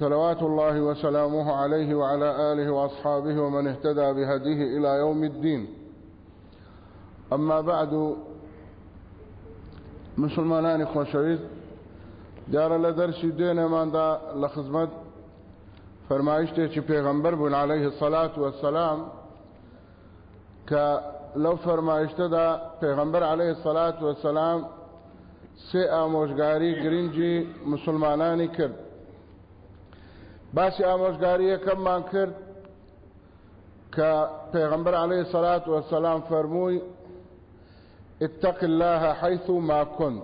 صلوات الله وسلامه عليه وعلى آله وأصحابه ومن اهتدى بهديه إلى يوم الدين. أما بعد مسلمان إخوة شريف جار لدرس دين من دا لخزمت فرمایشته چې پیغمبر بن علیه الصلاة والسلام که لو فرمایشته دا پیغمبر علیه الصلاة والسلام سه آموشگاری گرنجی مسلمانانی کرد. باسی من کرد که پیغمبر علیه الصلاة والسلام فرموی اتق الله حيث ما كنت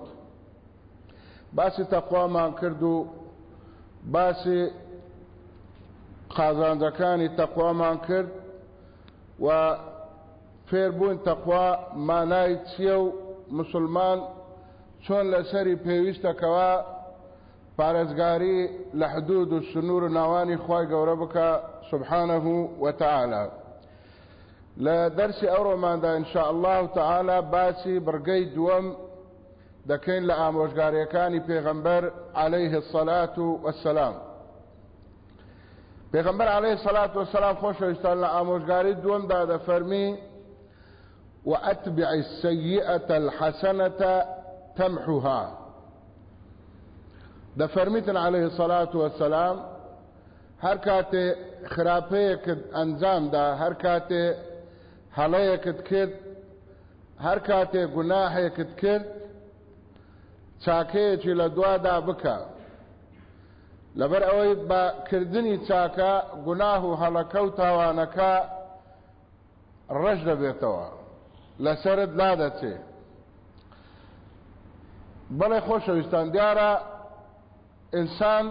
باسی تقوا من کردو باسی قازانجەکانی تەقوامان کرد و فێربوون تەقوا مانای چییە و مسلمان چۆن لەسەری پێویستەکەوە پارێزگاری لە حدود و سنوور و ناوانی خی گەورە بکە سبحانه وتعالى لە دەرسی ئەوڕۆماندا انشاء الله تعالى باسی بڕگەی دووەم دەکەین لە ئامۆژگاریەکانی پێغەمبەر عليه الصلاة والسلام پیغمبر علیه الصلاة والسلام خوشوستان لآموشگاری دوم داده فرمی وأتبع السيئة الحسنة تمحها. دەفەرمیتن عليه سەلات وسلام هەر کاتێ خراپەیەکت ئەنجامدا هەر کاتێ هەڵەیەکت کرد هەر کاتێ گوناهەیەکت کرد چاکەیەکی لە دوادا بکە. لەبەر ئەوەی بەکردنی چاکە گوناه و هەڵەکە و تاوانەکە ڕەش دەبێتەوە. لەسرت لادەچێ. بەڵێ خۆشەویستان. دیارە ئینسان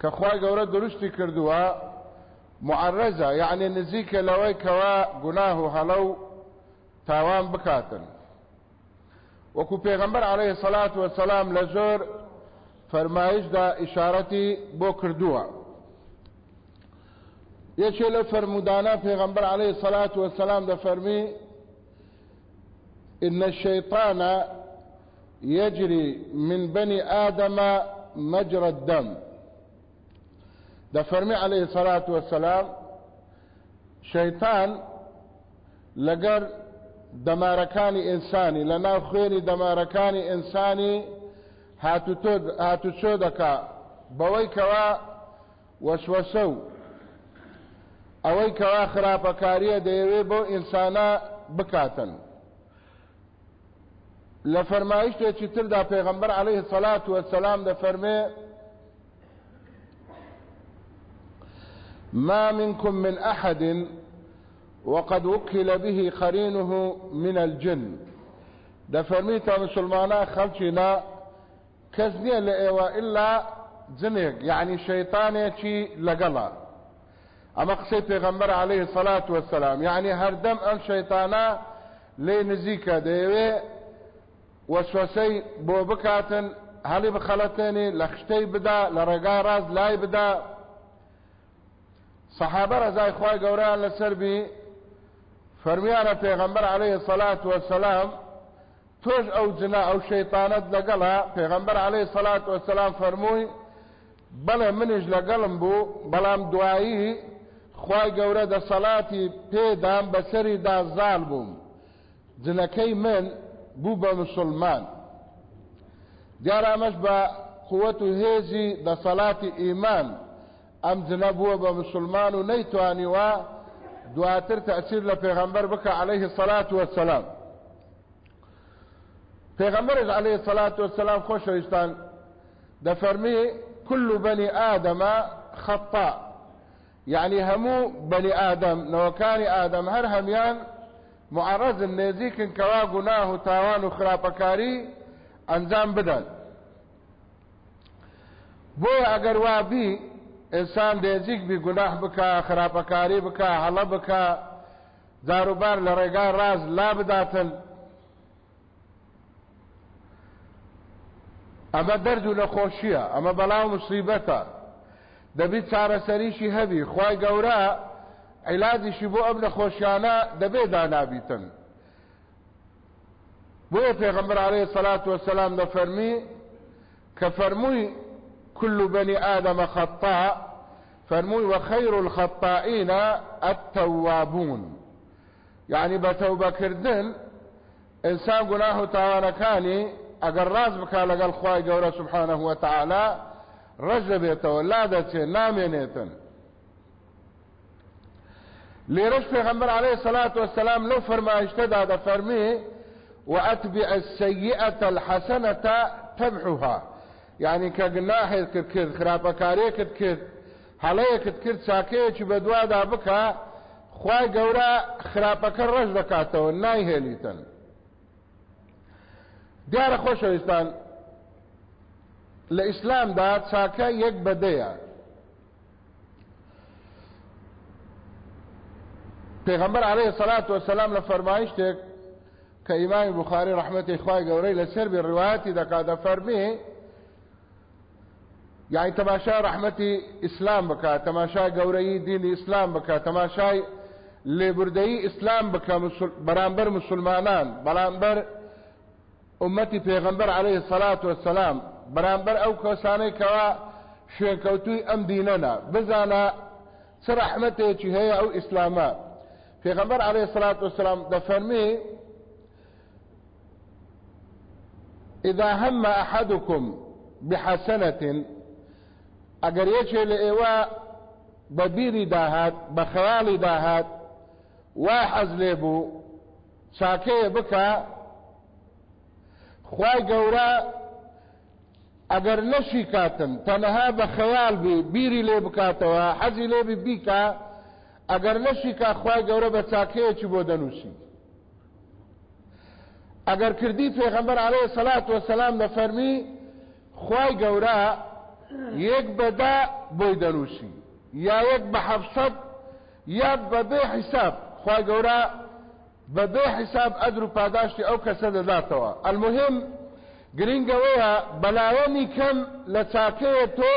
کە خوای گەورە دروستی کردووە معرەزە یعنی نزیکە لەوەی کەوا گوناه و هەڵە و تاوان بکاتن. وەکو پێغەمبەر عەلەیهی سەلات وەسەلام لە زۆر فرمایش دا اشارتی بو کردووە یەکێ لە پێغەمبەر عليه الصلاة والسلام دەفەرمی إن الشيطان يجري من بني آدم مجرى الدم. دفرمي عليه الصلاة والسلام شيطان لقر دماركاني إنساني لنا خيري دماركاني إنساني هاتوچۆ دەکا بەوەی کەوا وەسوەسە و ئەوەی کەوا خراپەکاریە دەیەوێ بۆ ئینسانە بکاتن لە فەرمایشتێکی تردا پێغەمبەر عليه الصلاة والسلام دەفەرمێ ما منكم من أحد وقد وكل به قرينه من الجن. دفرميتا مسلمانا خلشنا کەس نییە لە ئێوە ئللا جنێک یعنی شەیتانێکی لەگەڵا ئەمە قسەی پێغەمبەر عليه سەلات وەسەلام یعنی هەردەم ئەم شەیتانە لێ نزیکە وەسوەسەی بۆ بکاتن هەڵی بخەڵەتێنی بدا لە ڕێگا ڕاست لای بدا. سەحابە ڕزای خوای گەورەیان لەسەربی فەرمیانە پێغەمبەر عليه سەلات وەسەلام توش أو جنا أو شیطانت لگلا پیغمبر علیه الصلاة والسلام فرموی بله منش لگلم بو بلام دعایی خواه گوره دا صلاتی پیدام بسری دا زال بوم جنکی من بو با مسلمان. دیارامش با قوت و هیزی دا صلاتی ایمان ام جنبوه با مسلمان و نیتوانی و دواتر تأثیر لپیغمبر بکا علیه الصلاة والسلام پیغمبر علیه الصلاة والسلام خوشویستان دفرمی كل بني آدم خطاء يعني همو بني آدم نوكاني آدم هر هميان معرض النزيك كوا قناه تاوان خرابكاري انزام بدل بو اگر وابي ئینسان دێزیک بی گوناح بکە خراپەکاری بکە هەڵە بکە جاروبار لە ڕێگای ڕاز لا بداتن. ئەمە دەرد و نەخۆشیە ئەمە بەڵاو مصیبەتە. دەبیت چارەسەریشی هەبی خی گەورە عیلادیشی بۆ ئەم نەخۆشیانە دەبێ دانابیتن. بۆیە پێغمبر عليه الصلاة والسلام کە فەرمووی كل بني آدم خطاء فەرمووی وخير الخطائين التوابون. يعني بتوبەکردن ئینسان گوناه و تاوانەکانی ئەگەر ڕاز بکا لەگەڵ خی گەورە سبحانه وتعالى دەبێتەوە لا دەچێت لێرەش پێغەمبەر عليه الصلاة والسلام لو فرمایشتەدا دەفەرمی وأتبع السيئة الحسنة تمحها يعني كجناح كرد خراپەکارێ کرد کرد هەڵەیەکت کرد چاکەیەکی بەدوادا بکە خی گەورە خراپەکە ڕەش دەکاتەوە نایهێنیتن دیارە خۆشەویستان لە ئیسلامدا چاکە یەک بەدەیە پێغمبەر عليه سەلات وسلام لە فەرمایشتێک کە ئیمامی بخاری ڕحمەتی خی گەورەی لەسەر بێ ڕواەتی دەکات دەفەرمی يعني تماشا رحمتي اسلام بكا تماشا قوري دين اسلام بكا تماشا لبردي اسلام بكا مسل... برانبر مسلمانان برانبر امتي پیغمبر عليه الصلاة والسلام. برانبر أو كوساني كوا شوين كوتوي ام ديننا بزانا سرحمتي چي هي أو اسلاما پیغمبر عليه الصلاة والسلام دفرمي اذا هم احدكم بحسنة ئەگەر یەکێ لە ئێوە بە بیری داهات بە خەیاڵی داهات وای حەز لێ بوو چاکەیە بکە خی گەورە ئەگەر نەشی کاتن تەنەها بە خەیاڵ بی بیری لێ بکاتەوە ئەگەر نەشی کا خی گەورە بە چاکەیەکی بۆ دەنووسی ئەگەر کردی پێغەمبەر عليه سەلات وسلام دەفەرمی خی گەورە یەک بەدا بۆی دەنووسی یا یەک بە حەفسەد یا بەبێ حیساب. خی گەورە بەبێ حیساب ئەدر و پاداشتی ئەو کەسە دەداتەوە المهم گرنگەوەیە بەلاوەمی کەم لە چاکەیە تۆ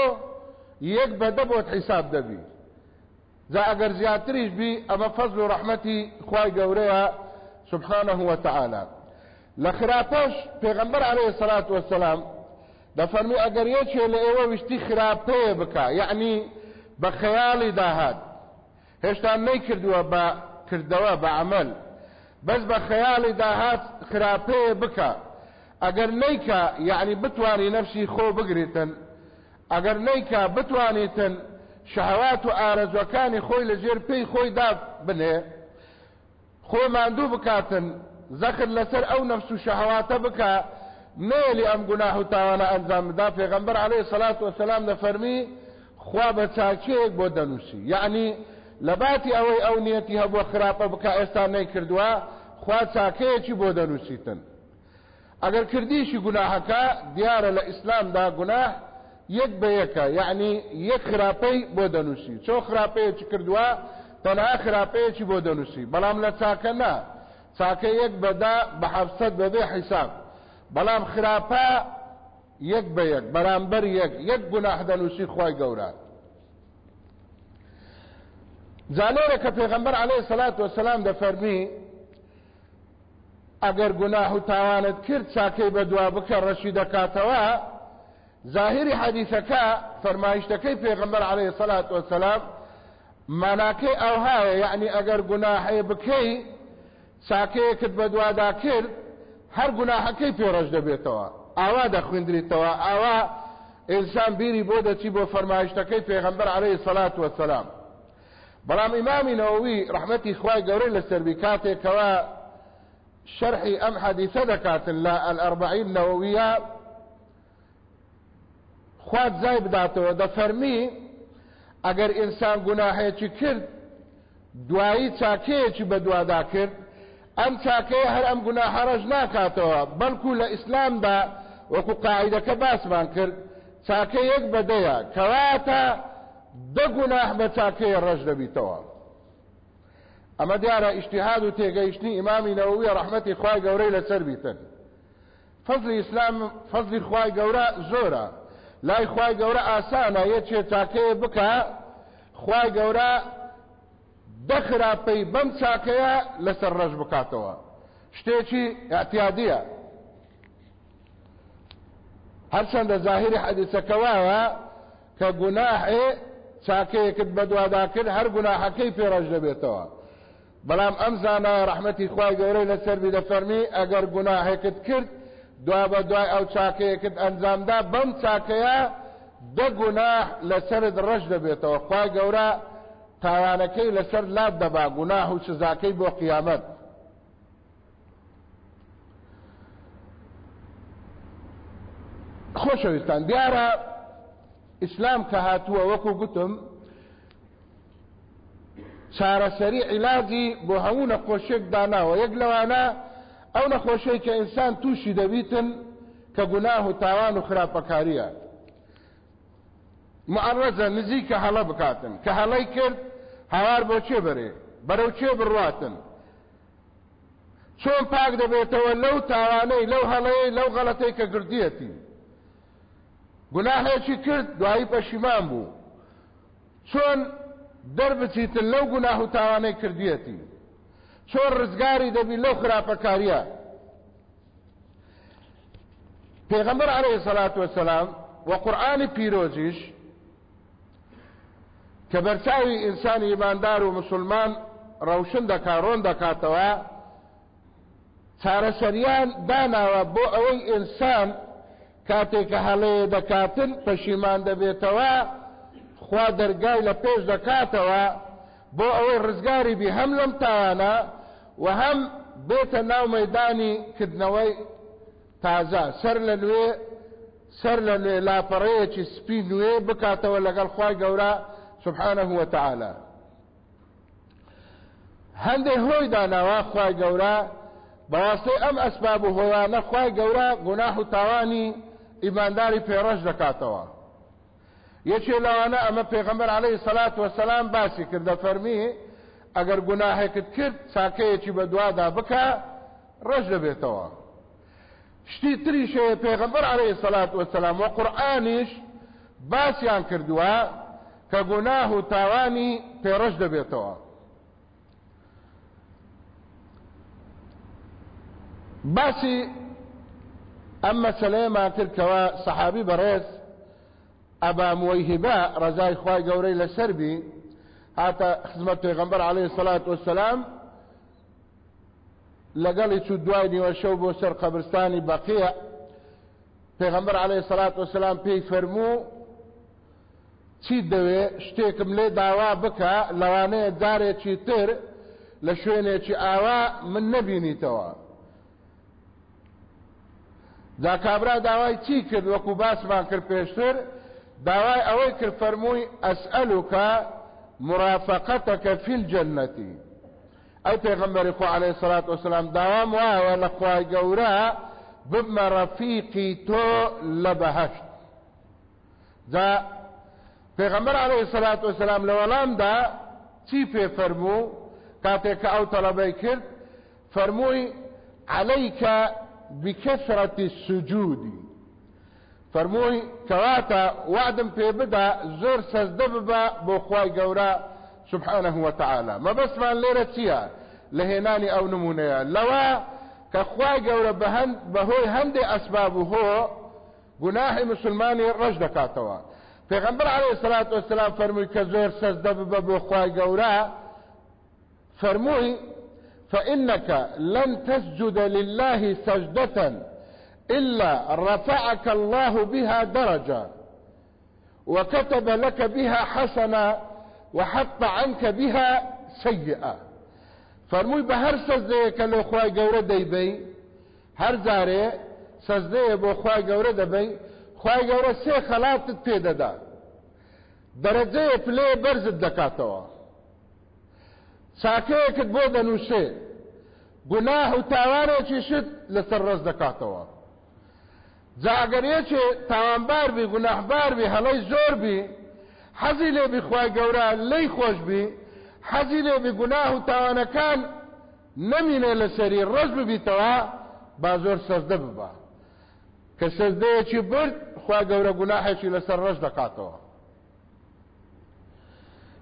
یەک بەدە بۆت حیساب دەبی جا ئەگەر زیاتریش بی ئەمە فەزل و ڕەحمەتی خی گەورەیە سبحانه وتعالى لە خراپەش پێغەمبەر عليه الصلاة والسلام دەفەرمی ئەگەر یەکێ لە ئێوە وشتی خراپەیە بکە یعنی بە خەیاڵی داهات هێشتا نەیکردووە بە کردەوە بە عمل. بەس بە خەیاڵی داهات خراپەیە بکە. ئەگەر نیکە یعنی بتوانی نەفسی خۆ بگریتن. ئەگەر نیکە بتوانیتن شەهوات و ئارەزوەکانی خۆی لە ژێر پێی خۆی دا بنێ. خۆ ماندوو بکاتن زەخر لەسەر ئەو نەفس و شەهواتە بکە نێلی ئەم گوناه و تاوانە ئەنجام بدا. پێغەمبەر عليه سەلات وسلام دەفەرمی خوا بە چاکەیەک بۆ دەنووسی. یعنی لە باتی ئەوەی ئەو نیەتی هەبووە خراپە بکە ئێستا نەیکردووە خوا چاکەیەکی بۆ دەنووسیتن. ئەگەر کردیشی گوناهەکە دیارە لە ئیسلامدا گوناه یەک بە یەکە. یعنی یەک خراپەی بۆ دەنووسی. چۆ خراپەیەکی کردووە؟ تەنها خراپەیەکی بۆ دەنووسی. بەڵام لە چاکە نا. چاکە یەک بەدا بە حەفسەد بەبێ حیساب. بەڵام خراپە یەک بە یەک. بەرامبەر یەک. یەک گوناح دەنووسی خی گەورە. جالێرە کە پێغەمبەر عليه سەلات وسلام دەفەرمی ئەگەر گوناح و تاوانت کرد چاکەی بە دوا بکە ڕەشی دەکاتەوە ظاهری حەدیثەکە فەرمایشتەکەی پێغەمبەر عليه سەلات وسلام ماناکەی ئەوهایە یعنی ئەگەر گوناحەیە بکەی چاکەیەکت بە دوادا کرد هەر گوناحەکەی پێڕەش دەبێتەوە. ئاوا دەخوێندریتەوە. ئاوا ئینسان بیری بۆ دەچی بۆ فەرمایشتەکەی پێغەمبەر عليه سەلات وسلام بەڵام ئیمامی نەوەوی ڕحمەتی خوای گەورەی لەسەربی کاتێکەوە شەرحی ئەم حەدیثە دەکاتن لە الأربعین نەوەویە خوات زای بداتەوە. دەفەرمی ئەگەر ئینسان گوناحەیەکی کرد دوایی چاکەیەکی بە دوادا کرد ئەم چاکەیە هەر ئەم گوناهەڕەش ناکاتەوە. بەڵکو لە ئیسلامدا وەکو قاعدەکە باسمان کرد چاکە یەک بەدەیە. کەواتە دە گوناح بە چاکەیە ڕەش دەبیتەوە. ئەمە دیارە ئیشتیهاد و تێگەیشتنی ئیمامی نەوەویە ڕەحمەتی خوای گەورەی لەسەر بیتن. فەزلی ئیسلام فەزلی خوای گەورە زۆرە. لای خوای گەورە ئاسانە یەکێ چاکەیە بکە خوای گەورە دەخراپەی بەم چاکەیە لەسەر ڕەش بکاتەوە. شتێکی اعتیادیە هەرچەندە زاهری حەدیسەکەوایە کە گوناحێ چاکەیەکت بەدواداکرد هەر گوناحەکەی پێڕەش دەبێتەوە. بەڵام ئەم زانایە ڕەحمەتی خوای گەورەی لەسەر بی دەفەرمی ئەگەر گوناحێکت کرد دوا بە دوای ئەو چاکەیەکت ئەنجامدا بەم چاکەیە دە گوناح لەسرت ڕەش دەبێتەوە. خوای گەورە تاوانەکەی لەسەر لات دەبا گوناح و سزاکەی بۆ قیامەت. خۆشەویستان. دیارە ئیسلام کە هاتووە وەکو گوتم چارەسەری عیلاجی بۆ هەموو نەخۆشیێک داناوە یەک لەوانە ئەو نەخۆشەی کە ئینسان تووشی دەبیتن کە گوناه و تاوان و خراپەکاریە. معڕەزە نزیکە هەڵە بکاتن. کە هەڵەی کرد هاوار بۆ چێ بەرێ؟ بەرەو چێ بڕاتن چۆن پاک دەبێتەوە لەو تاوانەی لەو هەڵەیە لەو غەڵەتەی کە گردیەتی؟ گوناهێکی کرد دوایی پەشیمان بوو. چۆن دەربچیتن لەو گوناه و تاوانەی کردیەتی؟ چۆن ڕزگاری دەبی لەو خراپەکاریە. پێغەمبەر عەلەیهی سەلات وەسەلام و قورئانی پیرۆزیش کە بەرچاوی ئینسانی ئیماندار و مسلمان ڕەوشن دەکا ڕۆن دەکاتەوە چارەسەریان داناوە بۆ ئەوەی ئینسان کاتێککە هەڵەیە دەکاتن پەشیمان دەبێتەوە خوا دەرگای لە پێش دەکاتەوە بۆ ئەوەی ڕزگاری بی هەم لەم تاوانە و هەم بێتە ناو مەدانی کردنەوەی تازە سەر لە نوێ سەر لە نوێ لاپەڕەیەکی سپی نوێ بکاتەوە لەگەڵ خوای گەورە سبحانه وتعالى. هەندێک هۆی داناوە خوای گەورە بەواستەی ئەم ئەسباب و هۆیانە خوای گەورە گوناح و تاوانی ئیمانداری پێڕەش دەکاتەوە یەکێ لەوانە ئەمە پێغەمبەر عەلەیهی سەلات وەسەلام باسی کردە فەرمی ئەگەر گوناهێکت کرد چاکەیەکی بە دوادا بکە ڕەش دەبێتەوە. شتی تریشەیە پێغەمبەر عەلەیهی سەلات وەسەلام وە قورئانیش باسییان کردووە کە گوناه و تاوانی پێڕەش دەبێتەوە. باسی ئەم مەسلەیەمان کرد کەەوە سەحابی بەڕێز ئەبا موەیهبا ڕزای خوای گەورەی لەسەر بی هاتە خزمەت پێغەمبەر عليه سەلات وسلام لەگەڵی چوو دوای نیوە شەو بۆ سەر قەبرستانی بەقیە پێغەمبەر عليه سەلات وسلام پێی فەرموو چی دەوێ شتێکم لێ داوا بکە لەوانەیە جارێکی تر لە شوێنێکی ئاوا من نەبینیتەوە. دا کابرا داوای چی کرد؟ وەکو باسمان کرد پێشتر داوای ئەوەی کرد فەرمووی ئەسئلوکە مرافقتك في الجنة. ئەی پێغمبەری خۆ عليه الصلاة والسلام لە خوای گەورە ببمە ڕەفیقی تۆ لە بەهەشت جا پێغمبەر عليه الصلاة والسلام لە وەڵامدا چی پێ فەرموو کاتێک کە ئەو تەڵەبەی کرد فەرمووی عليك بكثرة السجود. فرموي كواتا وعدم في بدا زور سزدب بخواي قورا سبحانه وتعالى ما بس ليرة تيا لهناني أو نمونيا لوا كخواي بهند بهوي هندي اسبابه هو گناهی مسلمانی رج دکاتوا پیغمبر علیه الصلاة والسلام فرموی که زور سزدب بخواي قورا فرموی فإنك لن تسجد لله سجدة إلا رفعك الله بها درجة وكتب لك بها حسنة وحط عنك بها سيئة. فرموي بهر سجده كلو خواي قورة ديبي هر زاري سجده بو خواي قورة ديبي خواي قورة سي خلات تتيدا دا درجه پلی برزد دکاتوا. چاکەیەکت بۆ دەنووسێ گوناه و تاوانێکی شت لەسەر ڕز دەکاتەوە جاگەرێکێ تاوانبار بی گوناهبار بی هەڵەی زۆر بی. حەزی لێ بخوای گەورە لی خۆش بی. حەزی لێ بگوناه و تاوانەکان نەمینێ لەسەری ڕەش ببیتەوە با زۆر سەزدە ببە کە سەزدەیەکی برد خوا گەورە گوناحێکی لەسەر ڕەش دەکاتەوە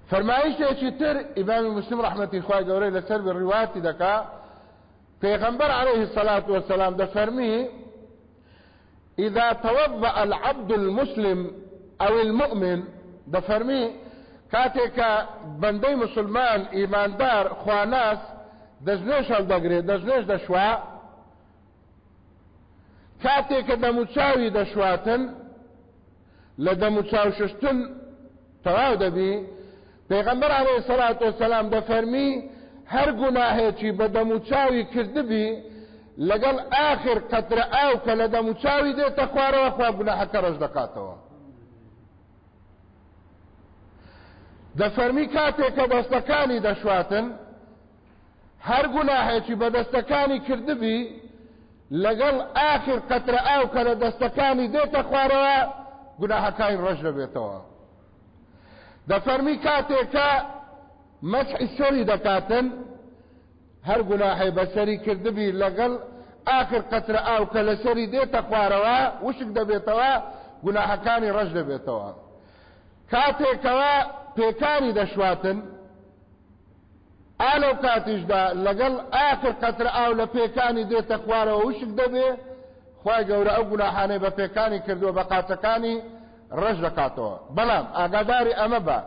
فەرمایشتێکی تر ئیمامی مسلم ڕحمەتی خوای گەورەی لەسەر ڕیواتی دەکا پێغەمبەر عليه الصلاة والسلام دەفەرمی إذا توضأ العبد المسلم أو المؤمن دەفەرمی کاتێک کە بەندەی مسلمان ئیماندار خواناس دەژنێش هەڵدەگرێت دەژنێش دەشوا کاتێک کە دەموچاوی دەشواتن لە دەموچاو ششتن تەواو دەبی پێغەمبەر عەلەیهی سەڵات وەسەلام دەفەرمی هەر گوناهێکی بە دەموچاوی کردبی لەگەڵ ئاخر قەترە ئاو کە لە دەموچاوی دێتە خوارەوە خوا گوناحەکە ڕەش دەکاتەوە. دەفەرمی کاتێک کە دەستەکانی دەشواتن هەر گوناهێکی بە دەستەکانی کردبی لەگەڵ ئاخر قەترە ئاو کە لە دەستەکانی دێتە خوارەوە گوناهەکانی ڕەش دەبێتەوە. دەفەرمی کاتێکە مەسحی سەری دەکاتن هەر گوناحی بەسەری کردبی لەگەڵ ئاخر قەترە ئاو کە لە سەری دێتە خوارەوە وشک دەبێتەوە گوناحەکانی ڕەش دەبێتەوە. کاتێکەوە پێکانی دەشواتن ئالەو کاتیشدا لەگەڵ ئاخر قەتر ئاو لە پێکانی دێتە خوارەوە وشک دەبێ خی گەورە ئەو گوناحانەی بە پێکانی کردووە بە قاچەکانی ڕژ دەکاتەوە. بەڵام ئاگاداری ئەمە بە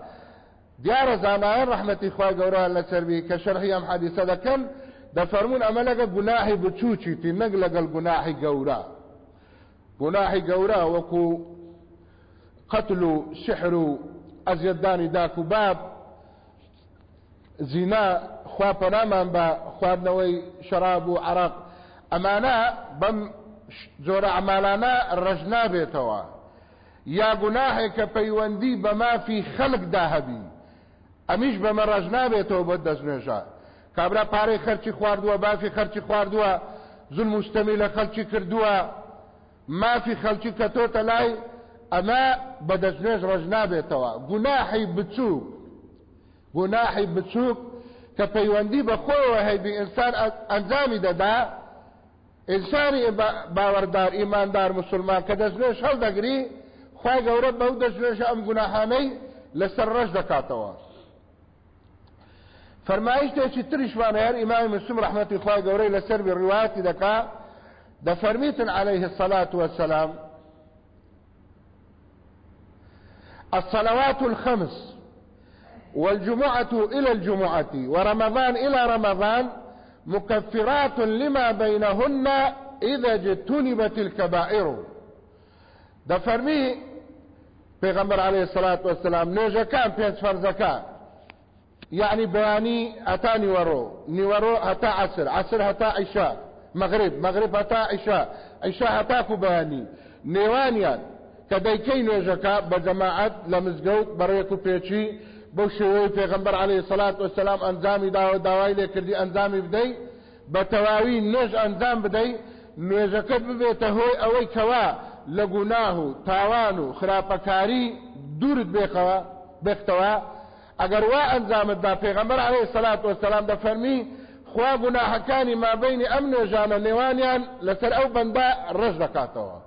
دیارە زانایان ڕحمەتی خی گەورە لە سەروی کە شەرحی ئەم حەدیسە دەکەن دەفەرمونون ئەمە لەگە گوناحی بچووچیتی نەک لەگەڵ گوناحی گەورە گوناحی گەورە وەکو قتل و سحر و ئەزیەتدانی داک باب زینا خواپەنامان بە خواردنەوەی شەراب و عراق. ئەمانە بەم جۆرە ئەمالانە ڕژ نابێتەوە یا گوناهێک کە پەیوەندی بە مافی خەڵکدا هەبی ئەمیش بەمە ڕژ نابێتەوە بۆ دەستنێژە کابرا پارەی خەرچی خواردووە بافی خەرچی خواردووە زول مستەمی لە خەلکی مافی خەلکی کە تۆتە لای ئەمە بەدەستنێژ ڕژ نابێتەوە گوناحی بچووک گوناحی بچووک کە پەیوەندی بە خۆەوە هەیبی ئینسان ئەنجامی دەدا ئینسانی باوەڕدار ئیماندار مسلمان کە دەستنێش هەڵدەگری خی گەورە بەو دەستێژە ئەم گوناحانەی لەسەر ڕژ دەکاتەوە فەرمایشتێکی تریشوانە هەر ئیمامی مسلم ڕحمەتی خی گەورەی لەسەر ڕواتی دەکا دەفەرمیتن عليه الصلاة والسلام. الصلوات الخمس والجمعة إلى الجمعة ورمضان إلى رمضان مكفرات لما بينهن إذا اجتنبت الكبائر. دفرمي پیغمبر عليه الصلاة والسلام نوجه كان پێنج فەرزەکە يعني بواني أتا نيورو نيورو أتا عصر عصر هتا عشاء مغرب مغرب هتا عشاء عشاء هتاكو بواني نيوانيان كديكي نوجكا بجماعات لمزقوت بريكو بيتشي بو شوي پیغمبر عليه الصلاة والسلام انزامي داو داوای لێ کردی انزامی بدەی بە تەواوی نوێژ ئەنجام بدەی نوێژەکە ببێتە هۆی ئەوەی کەوا لە گوناه و تاوان و خراپەکاری دوورت بێخەوە بێختەوە ئەگەر وا ئەنجامتدا پێغمبەر عليه سلات وسلام دەفەرمی خوا گوناحەکانی مابینی ئەم نوێژانە نێوانیان لەسەر ئەو بەندا ڕژ دەکاتەوە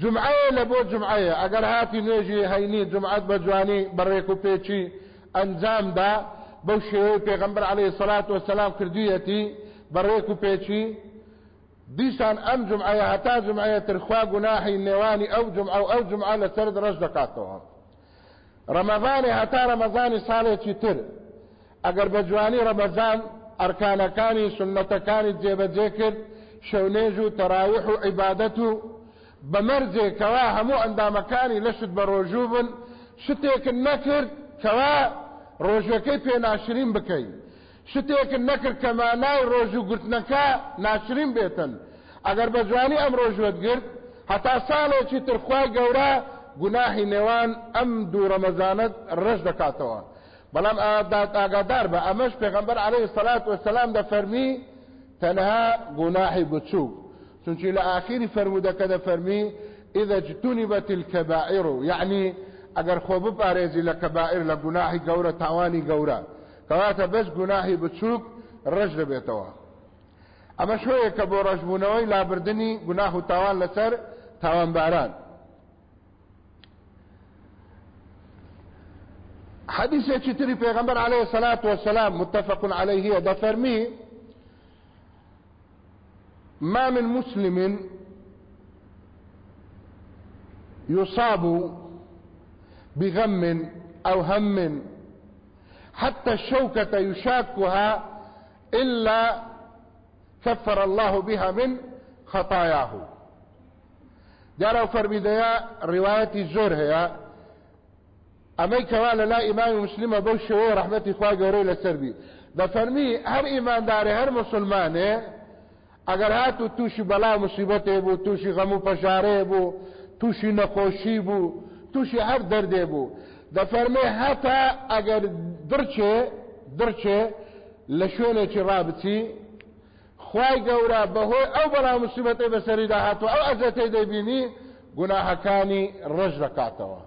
جمعەیە لە بۆ جمعەیە ئەگەر هاتی نوێژی هەینی جمعەت بە جوانی بەڕێک و پێچی ئەنجامدا بەو شێوەی پێغمبەر عليه سەلات وسلام کردویەتی بەڕێک و پێچی دیسان ئەم جمعەیە هەتا جمعەیە ترخوا گوناحی نێوانی ئەو جمعە و ئەو جمعە لەسەر ڕەش دەکاتەوە ڕەمەزانی هەتا ڕەمەزانی ساڵێکی تر. ئەگەر بە جوانی ڕەمەزان ئەرکانەکانی سنەتەکانی جێبەجێ کرد شەونێژ و تەراوح و عیبادەت و بەمەرجێکەوە هەموو ئەندامەکانی لەشت بە ڕۆژوو بن شتێکن نەکرد کەوا ڕۆژەکەی پێ ناشرین بکەین شتێکن نەکرد کەمانای ڕۆژ و گرتنەکە ناشرین بێتن. ئەگەر بە جوانی ئەم ڕۆژوت گرت هەتا ساڵێکی ترخوای گەورە گوناهی نێوان ئەم دوو ڕەمەزانت ڕژ دەکاتەوە. بەڵام ئاگادار بە. ئەمەش پێغەمبەر عليه سەلات وسلام دەفەرمی تەنها گوناهی بچوو چونکی لە ئاخری فرمودەکە دەفەرمی إذا اجتنبت الكبائر يعني ئەگەر خۆ بپارێزی لە کەبائر لە گوناحی گەورە تاوانی گەورە. کەواتە بەس گوناحی بچووک ڕژ دەبێتەوە. ئەمە شوەیە کە بۆ ڕژبوونەوەی لابردنی گوناح و تاوان لەسەر تاوانباران. حديث تري پیغمبر عليه الصلاة والسلام متفق عليه دفرمي ما من مسلم يصاب بغم أو هم حتى الشوكة يشاكها إلا كفر الله بها من خطاياه. جارو فرميديا رواية الزور هي ئەمەی کەوا لە لا ئیمامی مسلمە بەو شێوە ڕحمەتی خوا گەورەی لەسەربی دەفەرمی هەر ئیماندارێ هەر مسلمانێ ئەگەر هات و تووشی بەلا مصیبەتێ بوو تووشی غەم و پەژارێ بوو تووشی نەخۆشی بوو تووشی هەر دەردێ بوو دەفەرمێ هەتا ئەگەر درچێ درچێ لە شوێنێکی ڕابچی خی گەورە بەهۆی ئەو بەلا مصیبەتی بەسەری داهاتوە ئەو ئەزەتەی دەبینی گوناهەکانی ڕژ دەکاتەوە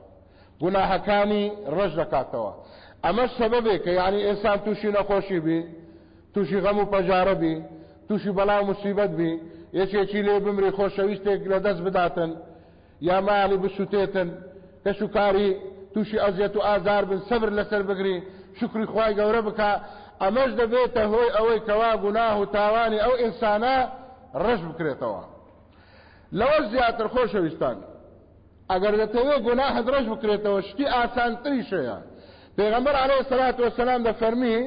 گوناهەکانی ڕژ دەکاتەوە. ئەمە سەبەبێک کە یعنی ئێسان تووشی نەخۆشی بی تووشی غەم و پەژارە بی تووشی بەلا مصیبەت بی یەکێکی لێ بمری خۆشەویستێک لە دەست بداتن یا ماڵی بسووتێتن کەس و کاری تووشی ئەزیێت و ئازار بن سەبر لەسەر بگری شکری خی گەورە بکە ئەمەش دەبێتە هۆی ئەوەی کەوا گوناه و تاوانی ئەو ئینسانە ڕژ بکرێتەوە. لەوە زیاتر خۆشەویستان. اگر دەتەوێت گوناه درەژ بکرێتەوە شتی ئاسانتریشەیە پێغەمبەر عليه الصلاة والسلام دەفەرمی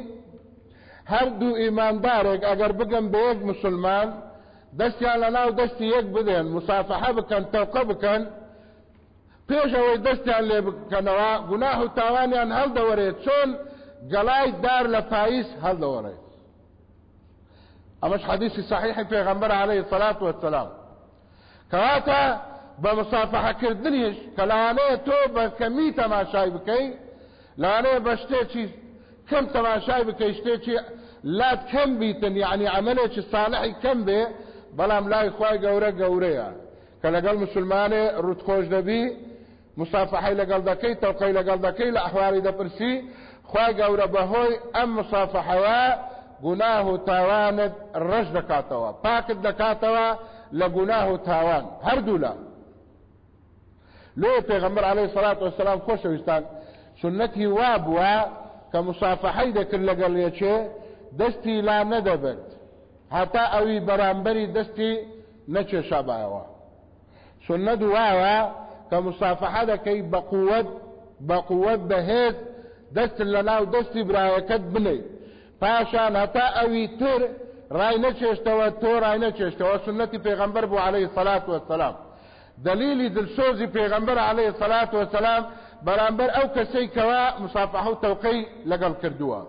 هەردوو ئیماندارێک ئەگەر بگەم بە یەک مسلمان دەستیان لە ناو دەستی یەک بدێن مسافحە بکەن تەوقە بکەن پێش ئەوەی دەستیان لێ بکەنەوە گوناه و تاوانیان هەڵدەوەرێت چۆن گەڵای دار لە پاییس هەڵدەوەڕێت ئەمەش حەدیثی صحیحی پێغەمبەر عليه الصلاة والسلام. کەواتە بە مسافحەکردنیش کە لەوانەیە تۆ بە کەمی تەماشای بکەی لەوانەیە بە شتێکی کەم تەماشای بکەی شتێکی لات کەم بیتن یعنی عملێکی ساڵحی کەم بێ بەڵام لای خوای گەورە گەورەیە. کە لەگەڵ مسلمانێ ڕوتخۆش دەبی مسافحی لەگەڵ دەکەی تەوقەی لەگەڵ دەکەی لە ئەحواری دەپرسی خوای گەورە بەهۆی ئەم مسافحەوە گوناه و تاوانت ڕەش دەکاتەوە پاکت دەکاتەوە لە گوناه و تاوان هەردوو لە لو پیغمبر علیه الصلاة والسلام خوشویستان سنتی وا بووە کە مسافحەی دەکرد لەگەڵ یەکێ دەستی لا نەدەبێت هەتا ئەوی بەرامبەری دەستی نەچێشابایەوە سنت واوە کە مسافحە دەکەی بەقووەت بەقووەت بەهێز دەست لە ناو دەستی برایەکەت بنێ پاشان هەتا ئەوی تر ڕای نەچێشتەوە تۆ ڕای نەچێشتەوە سنەتی پێغەمبەر بوو عليه الصلاة والسلام. دلیلی دلسۆزی پێغەمبەر عليه سەلات وسلام بەرامبەر ئەو کەسەی کەوا مسافحە و تەوقەی لەگەڵ کردووە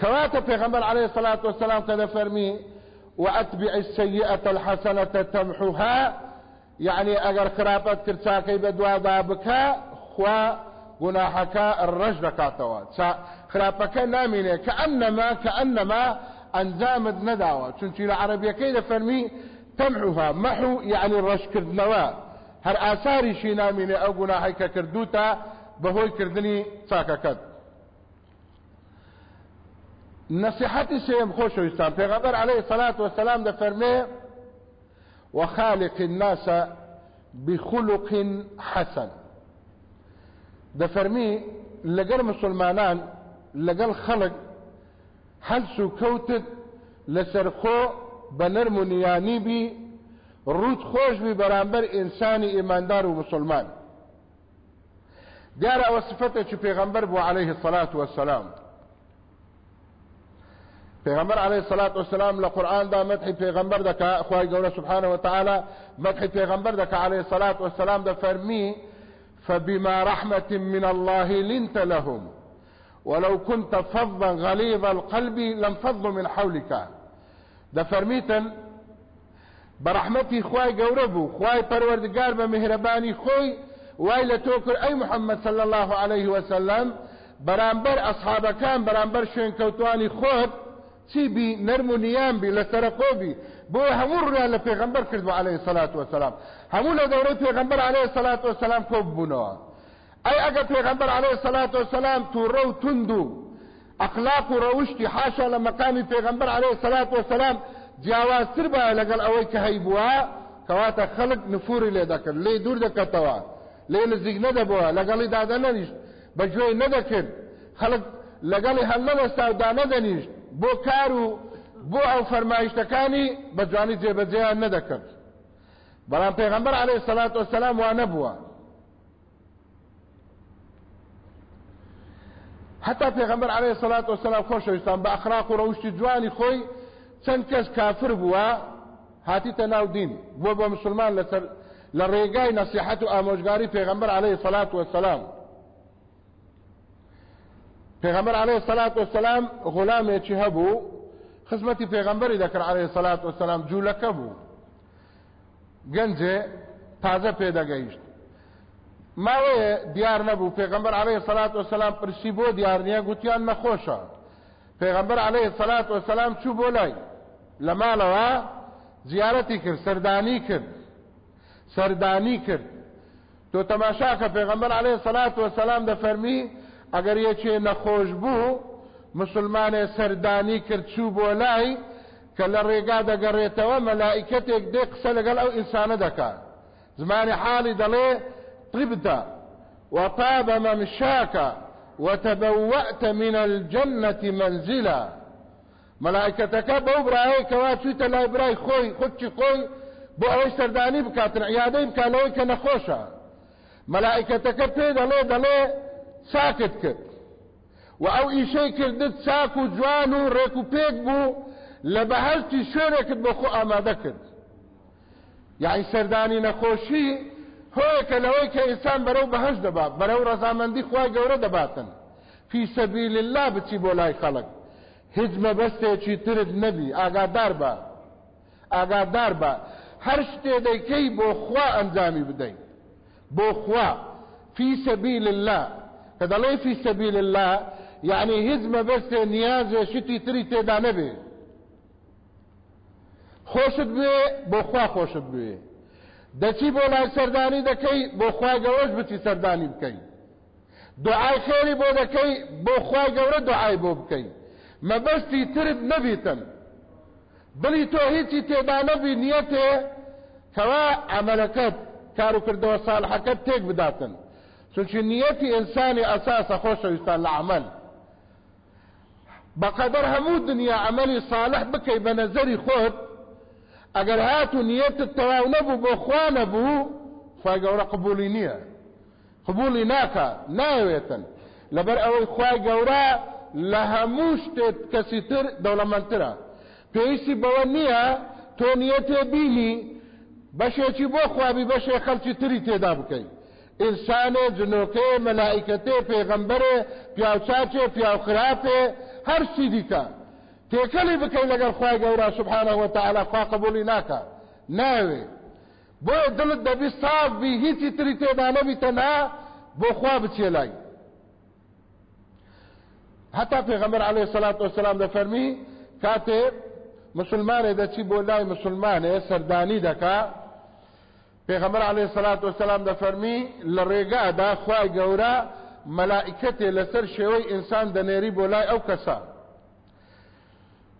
کەواتە پێغەمبەر عليه الصلاة والسلام کە دەفەرمی وأتبع السيئة الحسنة تمحها يعني أجر خرافت كرساكي بدوادا بكا خوا دەکاتەوە خراپەکە نامینێ کە ئەنەما کە ئەنەما ئەنجامت نەداوە چونچی لە عربیەکەی دەفەرمی تەمحوها مەحو یعنی ڕەشکردنەوە. هەر ئاساریشی نامینێ ئەو گوناهی کە کردوتە بەهۆی کردنی چاکەکەت. نصيحتي سيم خوش ويستان پیغمبر عليه الصلاة والسلام ده فرمي وخالق الناس بخلق حسن. ده فرمي لقل مسلمانان لقل خلق هەلس و کەوتت لەسەرخۆ بە نەرم و نیانی بی ڕوت خۆش بی بەرامبەر ئینسانی ئیماندار و مسلمان. دیارە ئەوە سفتێکی پێغەمبەر بوو عليه الصلاة والسلام. پیغمبر علیه الصلاة والسلام لقرآن دا مدح پیغمبر دکا خواهی گوره سبحانه وتعالى مدح پیغمبر دکا علیه الصلاة والسلام دا فرمی فبما رحمة من الله لنت لهم. ولو كنت فظا غليظ القلب لانفضوا من حولك. ده فرميتن برحمتي خواي قوربو خواي پروردگار بمهرباني خوي وايلة توكر اي محمد صلى الله عليه وسلم برانبر اصحاب كان برانبر شوين كوتواني خود چی بی نرم و نیان بی لسرقو بۆ هەموو ڕیان لە پێغمبەر کردو عليه الصلاة والسلام هەموو لە پێغمبەر عليه سلات وسلام کۆ ببوونەوە. ئەی ئەگە پێغمبەر عليه سلات وسلام تووڕە و تند و ئەخلاق و ڕەوشتی حاشا لە مەقامی پێغمبەر عليه سلات وسلام جیاوازتر بە لەگەڵ ئەوەی کە هەیبووە کەواتە خەڵک نفوری لێ دەکرد لێ دوور دەکەتەوە لێ نزیک نەدەبەوە لەگەڵی دادا نەنیشت بەگوێی نەدەکرد خەڵک لەگەڵی هەل نەوەستا و دا نەدەنیشت بۆ کار و بۆ ئەو فەرمایشتەکانی بە جوانی جێبەجێیان نەدەکرد. بەڵام پێغەمبەر عەلەیهی سەلات وەسەلام وا نەبووە. حتا پێغەمبەر عەلەیهی سەلات وەسەلام خۆشەویستان بە ئەخلاق و ڕەوشتی جوانی خۆی چەند کەس کافر بووە هاتیتە ناو دین. بۆ بۆ مسلمان لەسەر لە ڕێگای نەسیحەت و ئامۆژگاری پێغەمبەر عەلەیهی سەلات وەسەلام پێغەمبەر عەلەیهی سەلات وەسەلام غولامێکی هەبوو خزمەتی پێغەمبەری دەکرد عەلەیهی سەلات وەسەلام جوولەکە بوو گەنجێ تازە پێدەگەیشت ماوەیە دیار نەبوو. پێغەمبەر عەلەیهی سەلات وەسەلام پرسی بۆ دیار نییە گوتیان نەخۆشە پێغەمبەر عەلەیهی سەلات وەسەلام چوو بۆ لای؟ لە ماڵەوە زیارەتی کرد سەردانی کرد سەردانی کرد. تۆ تەماشاکە پێغەمبەر عليه الصلاة والسلام دەفەرمی ئەگەر یەکێ نەخۆش بوو مسلمانێ سەردانی کرد چوو بۆ لای کە لە ڕێگا دەگەڕێتەوە مەلائکەتێک دێ قسە لەگەڵ ئەو ئینسانە دەکات زمانی حاڵی دەڵێ طبت وطاب ممشاك وتبوأت من الجنة منزلا. ملائكتك بو براي كوا چويت لا براي خوي خودشي خوي بو سرداني بكاتن عيادي بكالوي كنخوشا ملائكتك پێ دەڵێ دەڵێ ساکت کرد و ئەو ئیشەی کردت چاک و جوان و ڕێک و پێک بوو لە بەهشتی شوێنێکت بۆ خۆ ئامادە سەردانی هۆیەکە لەوەی کە ئینسان بەرەو بەهش دەبات بەرەو ڕەزامەندی خوای گەورە دەباتن في سبيل الله بچی بۆ لای خەڵک هیچ مەبەستێکی ترت نەبی ئاگادار بە ئاگادار بە هەر شتێ دەیکەی بۆ خوا ئەنجامی بدەین بۆ خوا. فی سەبیل الله. کە دەڵێ فی سەبیل الله. یعنی هیچ مەبەستێ نیازێ شتی تری تێدا نەبێ خۆشت بێ بۆ خوا خۆشت بێ دەچی بۆ لای سەردانی دەکەی بۆ خوای گەورەش بچی سەردانی بکەی. دوعای خێری بۆ دەکەی بۆ خوای گەورە دوعای بۆ بکەی. مەبەستی ترت نەبیتن بڵی تۆ هیچی تێدا نەبی نیەتێ کەوا عملەکەت کار و کردەوە ساڵحەکەت تێک بداتن. چونچ نیەتی ئینسانی ئەساسە خۆشەویستان لە عمل. بەقەدەر هەموو دنیا عملی صالح بکەی بە نەزەری خۆت ئەگەر هات و نیەتت تەواو نەبوو بۆ خوا نەبوو خوای گەورە قبولی نییە. قبولی ناکە ناوێتن لەبەر ئەوەی خوای گەورە لە هەموو شتێت کەسی تر دەوڵەمەندترە. پێویستی بەوە نییە تۆ نیەتێ بینی بەشێکی بۆ خوابی بەشێ خەڵکی تری تێدا بکەیت ئینسانێ جنۆکێ مەلائکەتێ پێغەمبەرێ پیاوچاچێ پیاوخراپێ هەر چی دیکە. تێکەلی بکەی لەگەڵ خوای گەورە سبحانه وتعالى خوا قبولی ناکە ناوێ بۆ دڵت دەبی ساف بی هیچی تری تێدا نەبیتە نا بۆ خوا بچێ لای حتا پێغەمبەر عەلەیهی سەلات وەسەلام دەفەرمی کاتێ مسلمانێ دەچی بۆ لای مسلمانێ سەردانی دەکا پێغەمبەر عەلەیهی سەلات وەسەلام دەفەرمی لە ڕێگادا خوای گەورە مەلائکەتێ لەسەر شێوەی ئینسان دەنێری بۆ لای ئەو کەسە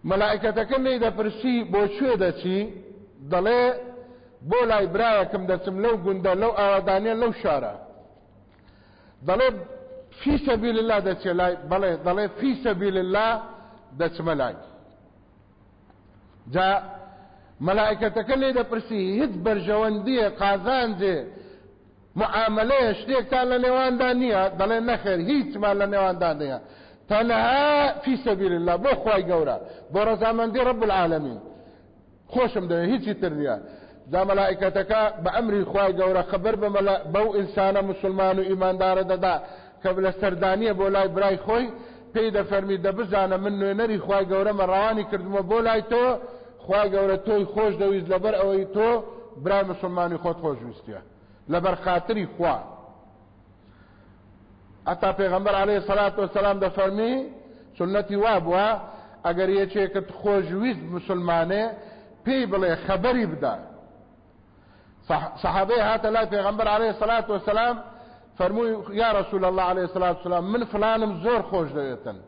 مەلائکەتەکە لی دەپرسی بۆ کوێ دەچی دەڵێ بۆ لای برایەکەم دەچم لەو گوندە لەو ئاوادانیە لەو شارە. دەڵێ فی سەبیل الله دەچێ لای بەڵێ دەڵێ فی سەبیل الله دەچمە لای. جا مەلائکەتەکە لێ دەپرسی هیچ بەرژەوەندیە قازانجێ معاملەیە شتێکتان لە نێواندا نییە دەڵێ نەخێر هیچمان لە نێواندا نییە. تەنها في سبيل الله بۆ خی گەورە. بۆ ڕزامەندی رب العالمین. خۆشم دەوێت هیچی تر نیە دا مەلائکەتەکە بە ئەمری خی گەورە خبر بەو ئینسانە مسلمان و ئیماندارە دەدا کە لە سەردانیە بۆ لای برای خۆی پێی دەفەرمی دەبزانە من نوێنەری خی گەورە مەڕوانی کردمە بۆ لای تۆ خی گەورە تۆی خۆش دەویست لەبەر ئەوەی تۆ برای مسلمانی خۆت خۆشویستە لەبەر خاتری خوا. حتا پێغمبەر عليه سلات وسلام دەفەرمی سنەتی وا بووە ئەگەر یەکێکت خۆشویست مسلمانێ پێی بڵێ خەبەری بدە صحابەی هاتە لای پێغەمبەر عليه الصلاة والسلام فەرمووی یا رسول الله عليه الصلاة والسلام من فلانم زۆر خۆش دەوێتن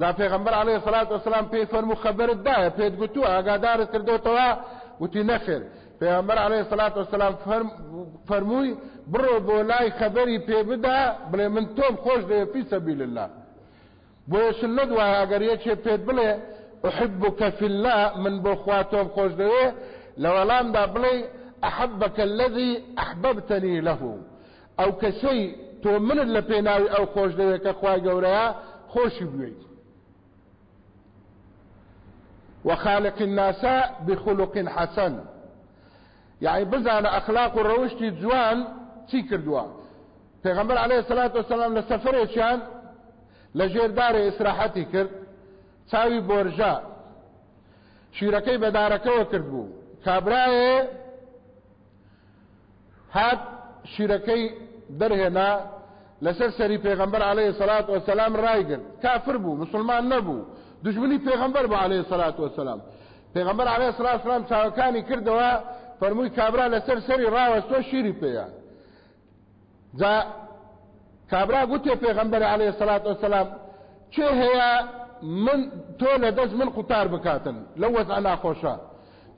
دا پێغەمبەر عليه الصلاة والسلام پێی فەرموو خەبەرت دایە پێت گوتووە ئاگادارت کردوتەوە وتی نەخێر پێغەمبەر عليه الصلاة والسلام فەرمووی بڕۆ بۆ لای خەبەری پێ بدا بڵێ من تۆم خۆش دەوێت فی سەبیل الله سنت وایە ئەگەر یەکێ پێت بڵێ أحبك في الله من بۆ خوا تۆم خۆش دەوێت لە وەڵامدا بڵێ أحبك الذي أحببتني له. تۆ منت لە پێناوی ئەو خۆش دەوێت کە خوای گەورەیە خۆشی بوێیت وخالق الناس بخلق حسن. يعني بزان أخلاق الروشتي جوان چی کردووە عليه الصلاة والسلام لە سەفرێکیان لە ژێردارێ ئیسراحەتی کرد چاوی بۆرژە شیرەکەی بەدارەکەەوە کرد بوو کابرایە هات شیرەکەی دەرهێنا لەسەر سەری عليه الصلاة والسلام ڕایگرت کافر بوو مسلمان نەبوو دژمنی پێغمبەر بە عليه الصلاة والسلام. پێغمبەر عليه الصلاة والسلام چاوەکانی کردەوە فەرمووی کابرا لەسەر سەری ڕاوەستۆ شیری پێیان. جا کابرا گوتێ پێغمبەر عليه الصلاة والسلام چێ هەیە من تۆ لە دەست من قوتار بکاتن؟ لەو وەزع ناخۆشە.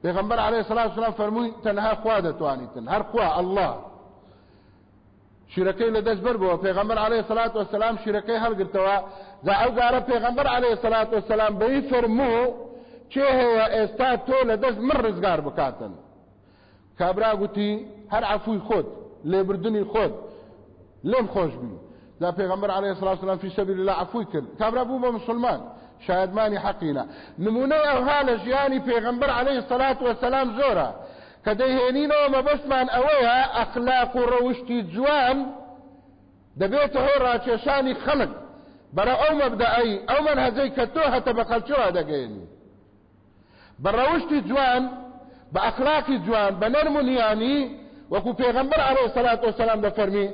پێغمبەر عليه الصلاة والسلام فەرمووی تەنها خوا دەتوانیتن هەر خوا الله شیرەکەی لە دەست بەر بووە. پێغمبەر عليه الصلاة والسلام شیرەکەی هەڵگرتەوە جا ئەو گارە پێغمبەر عليه الصلاة والسلام بەی فەرموو چێ هەیە ئێستا تۆ لە دەست من ڕزگار بکاتن کابرا گوتی هەر عفوی خۆت لێبردنی خۆت لێم خۆش بی دا پێغمبەر عليه الصلاة والسلام في سبيل الله عفوی کرد کابرا بوو بە مسلمان شایدمانی حەقینە نمونەی ئەوها لە ژیانی پێغمبەر عليه الصلاة والسلام زۆرە کە دەیهێنینەوە مەبەستمان ئەوەیە ئەخلاق و ڕەوشتی جوان دەبێتە هۆ ڕاکێشانی خەڵک بەرە ئەو مەبدەئی ئەو منهەجەی کە تۆ هەتە بە خەلچەوە دەگەێنی بە ڕەوشتی جوان بە ئەخلاقی جوان بە نەرمونیانی وەکو پێغەمبەر عەلەیهی سەلات وسەلام دەفەرمی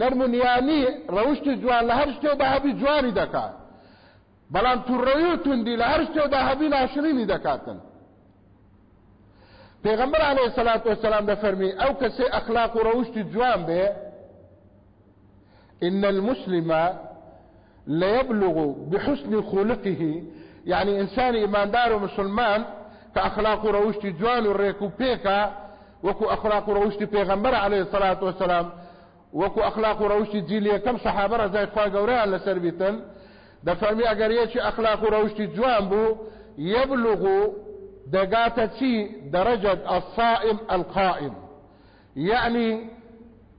نەرمونیانی ڕەوشتی جوان لە هەر شتێدا هەبی جوانی دەکات بەڵام تووڕەوی و توندی لە هەر شتێدا هەبی ناشرینی دەکاتن ده فرمی أو کسی اخلاق و روشت جوان به ان المسلم ليبلغ بحسن خلقه. يعني إنسان ایماندار و مسلمان كاخلاق و روشت جوان و ریکو پیکا وكو أخلاق و روشت پیغمبر علیه الصلاة والسلام وكو أخلاق و روشت جیلی کم صحابة رضای خواه گوریان لسر بیتن ده فرمی اگر یه أخلاق و روشت جوان بو يبلغ دقاتة شي درجة الصائم القائم. يعني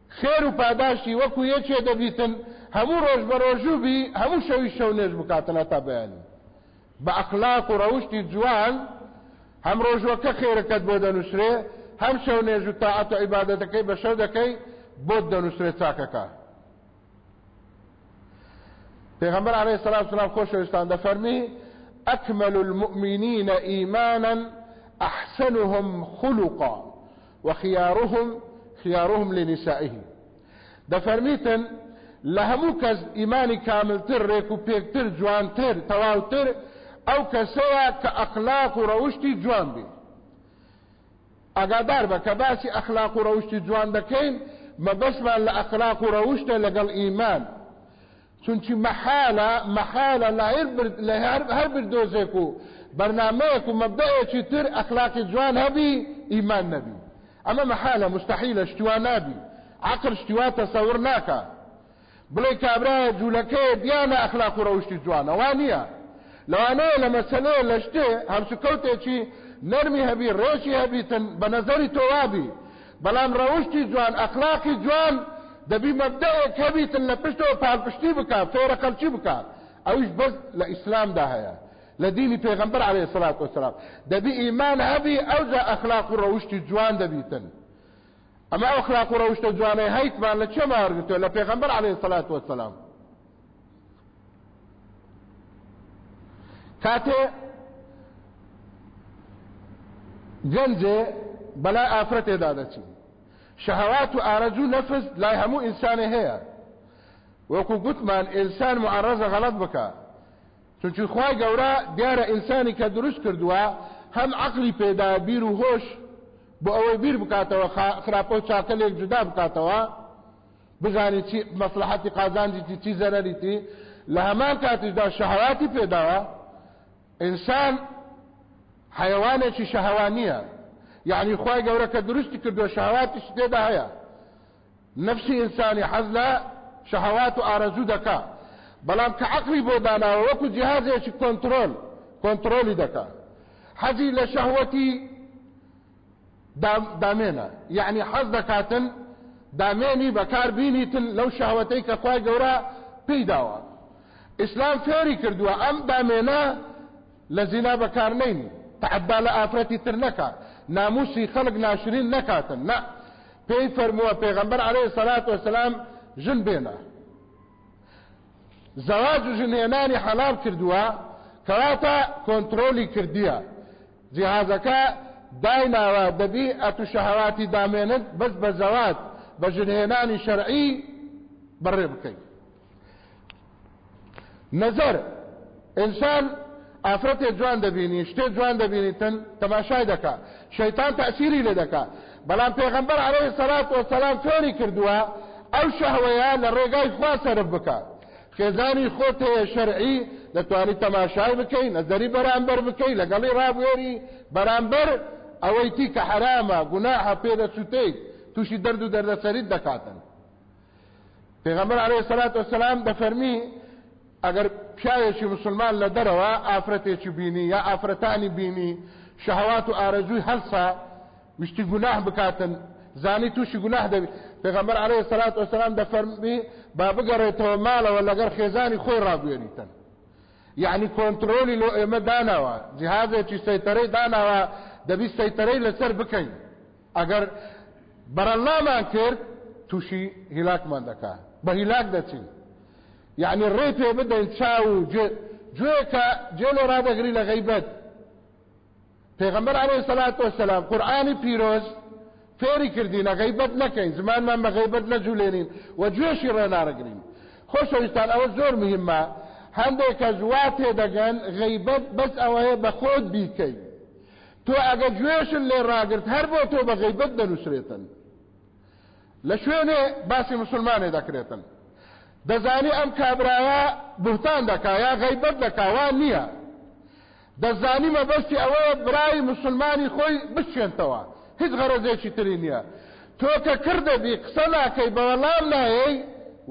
خير پاداشی وەکو یەکێ دەبیتن هەموو ڕۆژ بە ڕۆژوو بی هەموو شەوی شەو نێژ بکاتنە تا بەیانی. بە ئەخلاق و ڕەوشتی جوان هەم ڕۆژوەکە خێرەکەت بۆ دەنووسرێ هەم شەو نێژ و تاعەت و عیبادەتەکەی بە شەو دەکەی بۆت دەنووسرێت چاکەکە. پێغەمبەر عەلەیهی سەلام سلام خۆشەویستان دەفەرمی أكمل المؤمنين إيمانا أحسنهم خلقا وخيارهم خيارهم لنسائهم. دفرميتن لهمو کەس ئیمانی کاملتر ڕێک و پێکتر جوانتر تەواوتر ئەو کەسەیە کە ئەخلاق و ڕەوشتی جوان بێ ئاگادار بە کە باسی ئەخلاق و ڕەوشتی جوان دەکەین مەبەسمان لە ئەخلاق و ڕەوشتە لەگەڵ ئیمان چونچی محالە محالە لە هەر بردۆزێک و بەرنمەیەک و مەبدەیەکی تر ئەخلاقی جوان هەبی ئیمان نەبی ئەمە محالە مستحیلە شتوان نابی عقل شتوان تەسەور ناکە بڵێ کابرایە جوولەکەی دیانە ئەخلاق و ڕەوشتی جوانە. وان نییە. لەوانەیە لە مەسلەیە لە شتێ هەمسوکەوتێکی نەرمی هەبی ڕێشی هەبیتن بە نەزەری تۆوابی. بەڵام ڕەوشتی جوان ئەخلاقی جوان دەبی مەبدەیەک هەبیتن لە پشتەوە پاڵپشتی بکە فێرە خەلکی بکە ئەوش بەس لە ئیسلامدا هەیە. لە دینی پێغمبەر عليه الصلاة والسلام دەبی ئیمان هەبی ئەوجا ئەخلاق و ڕەوشتی جوان دەبیتن. ئەمە ئەخلاق و ڕەوشتە جوانەی هەیتمان لە چێ ماوەرگتووە لە پێغمبەر عليه الصلاة والسلام کاتێ گەنجێ بەلای ئافرەتێدا دەچین. شهوات و ئارەجوو نەفس لای هەموو ئینسانێ هەیە. وەکو گوتمان ئینسان معرەزە غەڵەت بکە. چونکی خوای گەورە دیارە ئینسانی کە دروست کردووە هەم عقلی پێدا بیر و هۆش بۆ ئەوەی بیر بکاتەوە خراپە و چاکەلێک جودا بکاتەوە. بزانی چی مەسلحەتی قازانجیتی چی زەرەریتی لە هەمان کاتیشدا شەهواتی پێداوە ئینسان حیوانێکی شەهوانیە یعنی خی گەورە کە دروستی کردو شەهواتی تێدا هەیە. نفسی ئینسانی حەز لە شەهوات و ئارەزوو دەکا. بەڵام کە عقلی بۆ داناوە وەکو جیهازێکی کۆنتترۆل کۆنتترۆلی دەکا. حەزی لە شەهوەتی دامێنە. یعنی حەز دەکاتن دامێنی بەکار بینیتن لەو شاوەتەی کە خی گەورە پێیداوە ئیسلام فێری کردووە ئەم دامێنە لە زینا بەکارنەینی. تعدا لە ئافرەتی تر نەکات ناموسی خەڵک ناشرین نەکاتن. نە پێی فەرمووە پێغەمبەر عەلەیهی سەلات وەسەلام ژن بێنە. زەواج و ژنهێنانی حەڵال کردووە دایناوە دەبی ئەتو شەهواتی دامێنت بەس بە زەوات بە ژنهێنانی شەرعی بەڕێ بکەیت نەزەر ئینسان ئافرەتێ جوان دەبینی شتێ جوان دەبینیتن تەماشای دەکا. شەیتان تەسیری لێ دەکا. بەڵام پێغەمبەر عەلەیهی سەلات وەسەلام فێری کردووە؟ ئەو شەهوەیە لە ڕێگای خوا سەرف بکات خێزانی خۆت هەیە شەرعی دەتوانی تەماشای بکەین نەزەری بەرامبەر بکەی لەگەڵی ڕابوێری بەرامبەر ئەوەی کە حرامە گوناحە پێدە سوتەیت تووشی دەرد و دەردەسەریت دەکاتن پێغەمبەر عەلەیهی سەلات وەسەلام دەفەرمی ئەگەر پیاوێکی مسلمان لە دەرەوە ئافرەتێکی بینی یا ئافرەتانی بینی شەهوات و ئارەزووی هەلسا وشتی گوناح بکاتن زانی تووشی گوناح دەبی پێغەمبەر عەلەیهی سەلات وەسەلام دەفەرمی با بگەڕێتەوە ماڵەوە لەگەر خێزانی خۆی ڕابوێنیتن یعنی کۆنتترۆلی لۆ ئێمە داناوە جیهازێکی سەیتەرەی داناوە دەبی سەیتەرەی لەسەر بکەین. ئەگەر بەرەڵامان کرد تووشی هیلاکمان دەکا بە هیلاک دەچین یعنی ڕێ پێ بدەین چاو گوێکە جێلۆ ڕادەگری لە غەیبەت پێغەمبەر عەلەیهی سەلات وەسەلام قورئانی پیرۆز فێری کردینە غەیبەت نەکەین زمانمان بە غەیبەت نەجوولێنین و گوێشی ڕێناڕەگرین خۆشەویستان ئەوە زۆر مهمە هەندێک کە زوا تێدەگەن غەیبەت بەس ئەوەیە بە خۆت بیکەی تۆ ئەگە گوێشن لێ ڕاگرت هەر بۆ تۆ بە غەیبەت دەنووسرێتن. لە شوێنێ باسی مسلمانێ دەکرێتن. دەزانی ئەم کابراوە بوتان دەکا یا غەیبەت دەکاوان نییە. دەزانی مەبەستی ئەوەیە برای مسلمانی خۆی بچێنتەوە. هیچ غەرەزێکی تری نییە. تۆ کە کردەبی قسە ناکەی بەوەڵام نایەی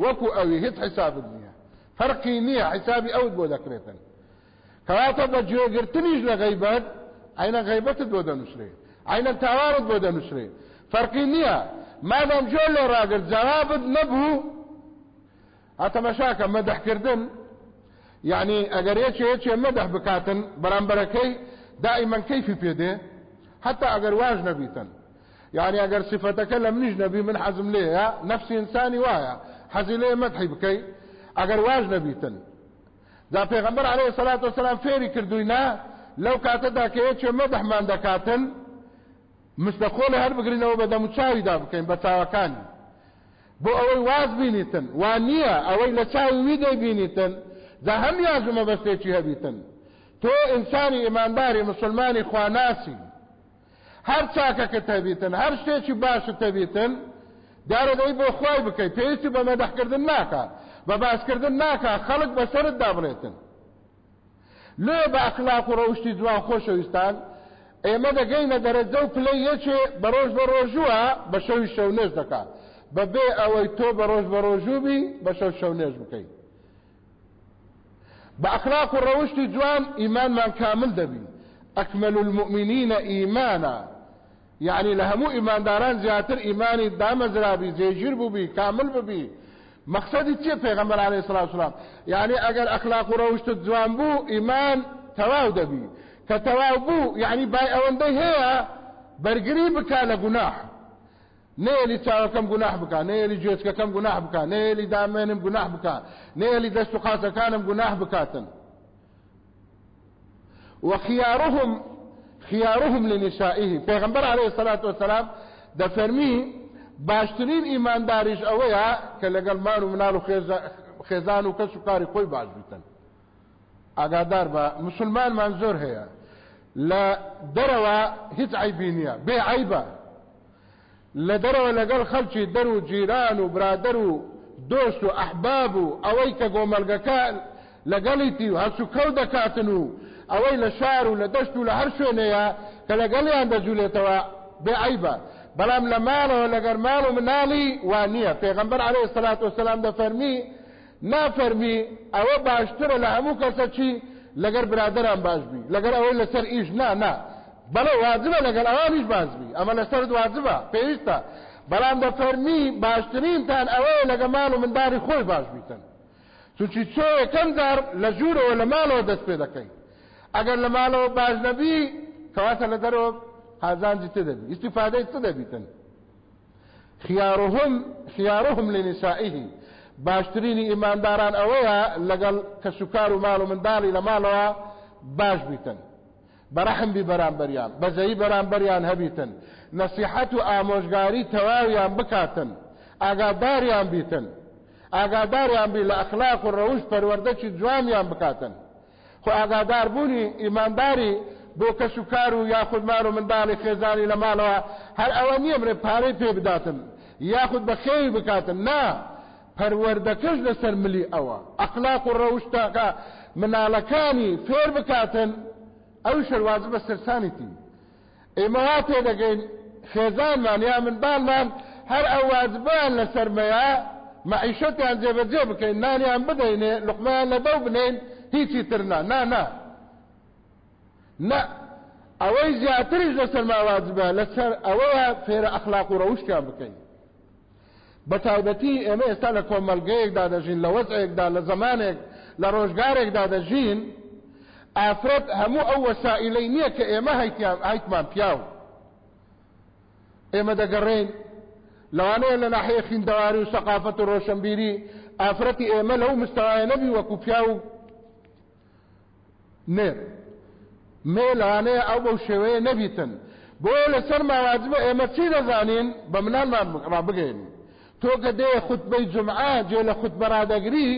وەکو ئەوی هیچ حیسابت نییە. فەرقی نییە حیسابی ئەوت بۆ دەکرێتن. کەواتە بە گوێگرتنیش لە غەیبەت عینە غەیبەتت بۆ دەنووسێ عینە تاوارت بۆ دەنووسێ فەرقی نییە مادەم جۆ لێ ڕاگرت جوابت نەبوو ئاتەمەشاکە مەدەحکردن یعنی ئەگەر یەکێ یەکێ مەدەح بکاتن بەرامبەرەکەی دائما کەیفی پێدێ حتى ئەگەر واژ نەبیتن يعني صفتەکە لە منیش نەبی من حەزم لێە نفسی ئینسانی وایە حەزی لێ مەدحی بکەی ئەگەر واژ نەبیتن دا پێغەمبەر عليه الصلاة والسلام فێری کردوینە لەو کاتەدا کە یەکێ مەدەحمان دەکاتن مستەخۆڵی هەر بگرینەوە بە دەموچاویدا بکەین بە چاوەکانی. بۆ ئەوەی واز بینیتن وان نییە ئەوەی لە چاوی وی دەیبینیتن دا هەم یازمە بەستێکی هەبیتن. تۆ ئینسانی ئیمانداری مسلمانی خواناسی هەر چاکەکە تەبیتن هەر شتێکی باشە تەبیتن دارەدەی بۆ خۆی بکەیت پێویستی بە مەدەحکردن ناکە بە باسکردن ناکە خەڵک بەسرت دابڕێتن. لێ بە ئەخلاق و ڕەوشتی جوان خۆشەویستان. ئێمە دەگەینە دەرەجە و پلەی یەکێ بە ڕۆژ بە ڕۆژووە بە شەوی شەو نێز دەکات. بەبێ ئەوەی تۆ بە ڕۆژ بە ڕۆژووبی بە شەو شەو نێژ بکەیت. و ڕەوشتی جوان ئیمانمان کامل دەبی أكمل المؤمنين إيمانا يعني لهمو إيمان داران زياتر إيماني دام زرابي زيجير ببي كامل ببي مقصدي چه پیغمبر عليه الصلاة والسلام؟ يعني اگر اخلاق روشت جوان بو إيمان تواو دبي كتواو بو يعني باي اوندي هي برگري بكا لگناح نيلي چاوكم گناح بكا نيلي جوزككم گناح بكا نيلي دامينم گناح بكا نيلي دستو قاسكانم گناح بكاتن وخيارهم خيارهم لنسائه پیغمبر عليه الصلاة والسلام دفرمي باشترین ایمانداریش ئەوەیە کە لەگەڵ مان و منال و خێزان و کەس و کاری خۆی باش بیتن ئاگادار بە مسلمانمان زۆر هەیە. لە دەرەوە هیچ عیبی نییە بێ عیبە. لە دەرەوە لەگەڵ خەڵکی دەر و جیران و برادەر و دۆست و ئەحباب و ئەوەی کە گۆمەلگەکە لەگەڵیتی و هەسو کەو دەکاتن و ئەوەی لە شار و لە دەشت و لە هەر شوێنەیە کە لەگەڵیان دەجوولێتەوە بێ عیبە. بەڵام لە ماڵەوە لەگەر ماڵ و مناڵی وان نییە. پێغمبەر عليه سلات وسلام دەفەرمی نافەرمی ئەوە باشترە لە هەموو کەسە چی؟ لەگەر برادران باشبی لەگەر ئەوەی لەسەر ئیش نا نا. بەڵێ واجبە لەگەڵ ئەوانیش بازبی ئەمە لەسەر واجبە پێویستە. بەڵام دەفەرمی باشترینتان ئەوەیە لەگە ماڵ و منداری خۆی باش بیتن. چونچی چۆ یەکەم جار لە ژوورەوە لە ماڵەوە دەست پێ دەکەین. ئەگەر لە ماڵەوە باش نەبی کەواتە لە دەرەوە حازانجی ت دەبی استیفادەی ت دەبیتن خيارهم خيارهم لنسائه باشترینی ئیمانداران ئەوەیە لەگەڵ کە سوکار و ماڵ و منداڵی لە ماڵەوە باش بیتن بەرەحم بی بەرامبەریان بەزەی بەرامبەریان هەبیتن نەسیحەت و ئامۆژگاری تەواویان بکاتن ئاگاداریان بیتن ئاگاداریان بی لە ئەخلاق و ڕەوش پەروەردەکی جوامیان بکاتن خۆ ئاگادار بوونی ئیمانداری بۆ کەس و کار و یاخود مار و منداڵی خێزانی لە ماڵەوە هەر ئەوە نییە مرێ پارەی پێ بداتن یاخود بە خێوی بکاتن نا پەروەردەکەش لەسەر ملی ئەوە. ئەخلاق و ڕەوشتاکە مناڵەکانی فێر بکاتن. ئەو شەرواز بە سەرسانیتی ئێمە وا پێ دەگەین خێزانمان یا منداڵمان هەر ئەو واجبان لە سەرمەیە معیشتیان جێبەجێ بکەین نانیان بدەینێ لقمان لە دەو بنین هیچی ترنا نا. نا ئەوەی زیاتریش لەسەر ماواجبە لەسەر ئەوەیە فێرە ئەخلاق و ڕەوشتیان بکەین بە تایبەتی ئێمە ئێستا لە کۆمەلگەیەکدا دەژین لە وەزعێکدا لە زمانێک لە ڕۆژگارێکدا دەژین ئافرەت هەموو ئەو وەسائلەی نییە کە ئێمە هەیتمان پیاو. ئێمە دەگەڕێن لەوانەیە لە ناحەیە خیندەواری و سەقافەت و ڕۆشنبیری ئافرەتی ئێمە لەو مستەوایە نەبی وەکو پیا و نێر مێ لەوانەیە ئەو بەو شێوەیە نەبیتن بۆ لەسەر ماواجبە ئێمە چی دەزانین بە منانمان ڕابگەین تۆ کە دێ خوتبەی جمعە جێ لە خوتبەرادەگری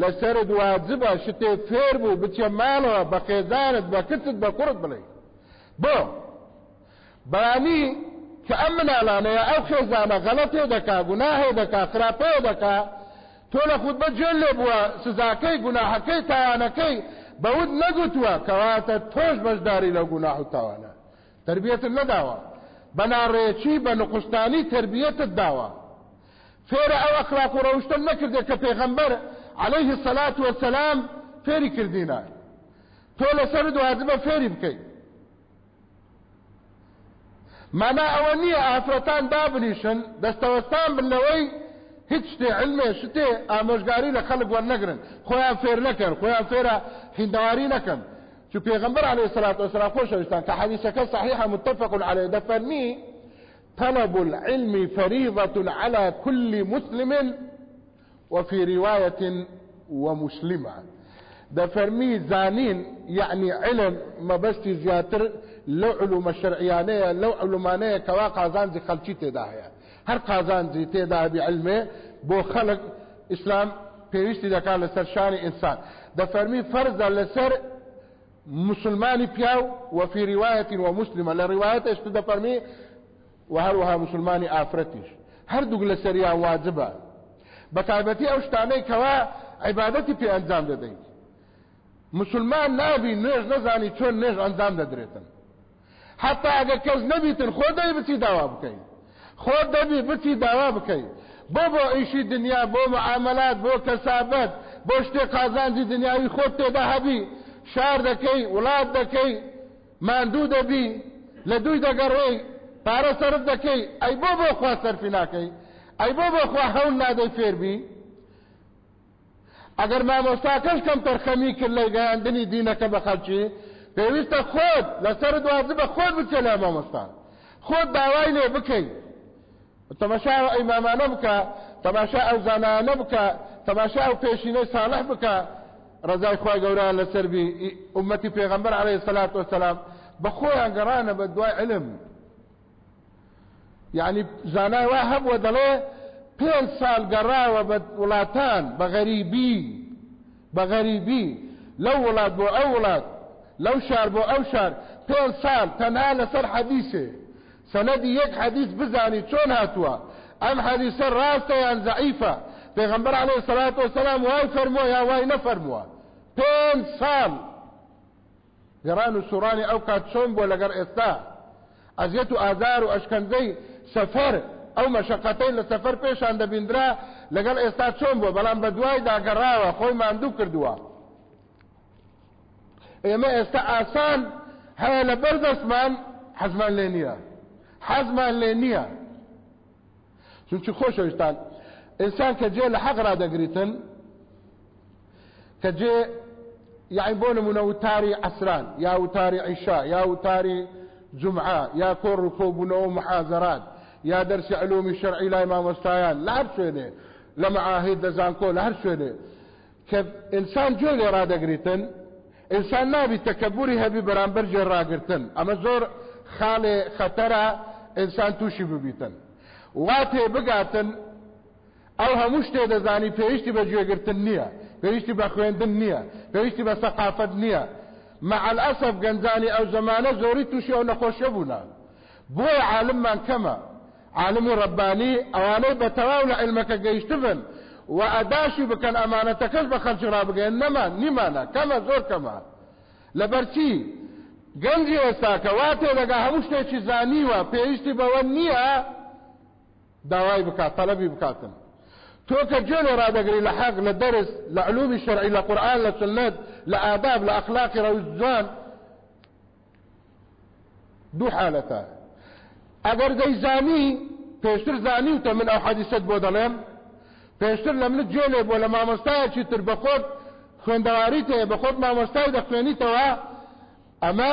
لەسەر واجبە شتێ فێر بوو بچێ ماڵەوە بە خێزانت بە کچت بە کوڕت بڵێ بۆ بەانی کە ئەم مناڵانەیە ئەو خێزانە غەڵەتێ دەکا گوناهێ دەکا خراپێ دەکا تۆ لە خودبە جێ لێ بووە سزاکەی گوناحەکەی تاوانەکەی بەود نەگوتووە کەواتە تۆش بەشداری لەو گوناح و تاوانە. تربیەتت نەداوە. بەناڕێکی بە نقستانی تربیەتت داوە. فێرە ئەو ئەخلاق و ڕەوشتن نەکردێت کە پێغەمبەر عليه الصلاة والسلام فێری کردینە تۆ لەسەر دوازبە فێری بکەیت مانا ئەوە نییە ئافرەتان دابنیشن دەستەوەستان بنەوەی هیچ شتێ علمێ شتێ ئامۆژگاری لە خەڵک وەرنەگرن خۆیان فێر نەکەن خۆیان فێرە هیندەواری نەکەن. چو پێغمبەر عليه الصلاة والسلام خۆشەویستان کە حەدیثەکە صحيحة متفق عليه دەفەرمی طلب العلم فريضة على كل مسلم وفي رواية ومسلمة. دەفەرمی زانین یعنی علم مەبەستی زیاتر لەو علومە شەرعیانەیە لەو علومانەیە کەوا قازانجی خەلکی تێدا هەیە هەر قازانجی تێدا بعلمێ بۆ خەڵک ئیسلام پێویستی دەکات لەسەر شانی ئینسان. دەفەرمی فەرزە لەسەر مسلمانی پیاو وفي رواية ومسلمة لرواية اشت دەفەرمی وهروها مسلمانی ئافرەتیش. هەردووک لەسەریان واجبە. بەتایبەتی ئەو شتانەی کەوا عیبادەتی پێ ئەنجام دەدەیت مسلمان نابی نوێژ نەزانی چۆن نوێژ ئەنجام دەدرێتن. حتا ئەگە کەس نەبیتن خۆ دەی بچی داوا بکەین. خۆ دەبی بچی داوا بکەین بۆ بۆ ئیشی دنیا بۆ معاملات بۆ کەسابەت بۆ شتێ قازانجی دنیاوی خۆت تێدا هەبی. شار دەکەی وڵات دەکەی ماندوو دەبی. لە دوی دەگەڕێی پارە سرف دەکەی. ئەی بۆ بۆ خوا سەرفی ناکەی. ئەی بۆ بۆ خوا هەول نادەی فێربی ئەگەر مامۆستاکەش کەم تەرخەمی کرد لە گەیاندنی دینەکە بە خەلکی پێویستە خۆت لەسەر دوازی بە خۆت بچێ لە مامۆستا. خۆت داوای لێ بکەی. تەماشا ئەیمامانە بکە تەماشا ئەو زانانە بکە تەماشا ئەو پێشینەی ساڵح بکە ڕزای خی گەوران لەسەربی ئومەتی پێغمبەر عليه الصلاة والسلام بەخۆیان گەڕانە بە دوای علم. يعني زانای وا هەبووە دەڵێ پێنج سال گەڕاوە بە وڵاتان بە غەریبی. بە غەریبی. لەو وڵات بۆ ئەو وڵات شار بۆ ئەو شار پێنج سال تەنها لەسەر حەدیثێ. سەنەدی یەک حەدیث بزانی چۆن هاتووە ئەم حەدیثە ڕاستە یان زەعیفە پێغەمبەر عەلەیهی سەلات وەسەلام وای فەرمووە یا وای نەفەرمووە پێنج ساڵ گەڕان و سوڕانی ئەو کات چۆن بۆ لەگەر ئێستا ئەزیەت و ئازار و ئەشکەنجەی سەفەر ئەو مەشەقەتەی لە سەفەر پێشان دەبیندرا لەگەڵ ئێستا چۆن بووە بەڵام بە دوای داگەڕاوە خۆی ماندوو کردووە ئێمە ئێستا ئاسان هەیە لە حەزمان لێ نییە چونچی خۆشەویستان ئینسان کە جێ لە حەق ڕدەگریتن کە جێ يعني بۆ نمونە وتاری عسران یا وتاری عیشا یا وتاری جمعە یا کۆڕ و کۆبوونەوە محازرات یا دەرسی علومی شەرعی لای مامۆستایان لە هەر شوێنێ لە معاهید دەزانکۆ لە هەر شوێنێ کە ئینسان جۆ لێ ڕدەگریتن ئینسان نابی تەکەبوری هەبی بەرامبەر جێ ڕاگرتن ئەمە زۆر ئینسان تووشی ببیتن. وا تێ بگاتن ئەو هەموو شتێ دەزانی پێویستی بە گوێگرتن نییە پێویستی بە خوێندن نییە پێویستی بە سەقافەت نییە. مع الأسف گەنجانی ئەو زمانە زۆری تووشی ئەو نەخۆشە بوونا. بۆی عالممان کەمە؟ عالم و ڕبانی ئەوانەی بە تەواو لە علمەکە گەیشتبن. و ئەداشی بکەن ئەمانەتەکەش بە خەلکی ڕابگەن نەمان نیمانە کەمە زۆر کەمە. لەبەرچی گەنجی ئێستاکە وا تێدەگا هەموو شتێکی زانیوە پێویستی بەوە نییە داوای بکات تەلەبی بکاتن تۆ کە جێ لێ ڕادەگری لە حەق لە دەرس لە علومی شەرعی لە قورئان لە سنت لە ئاداب لە ئەخلاقی ڕەوزجوان دوو حالەتە ئەگەر دەیزانی پێشتر زانیوتە من ئەو حەدیست بۆ دەڵێم پێشتر لە منت جێ لێ بۆ لە مامۆستایەکی تر بە خۆت خوێندەواری تەیە بە خۆت مامۆستای دەخوێنیتەوە ئەمە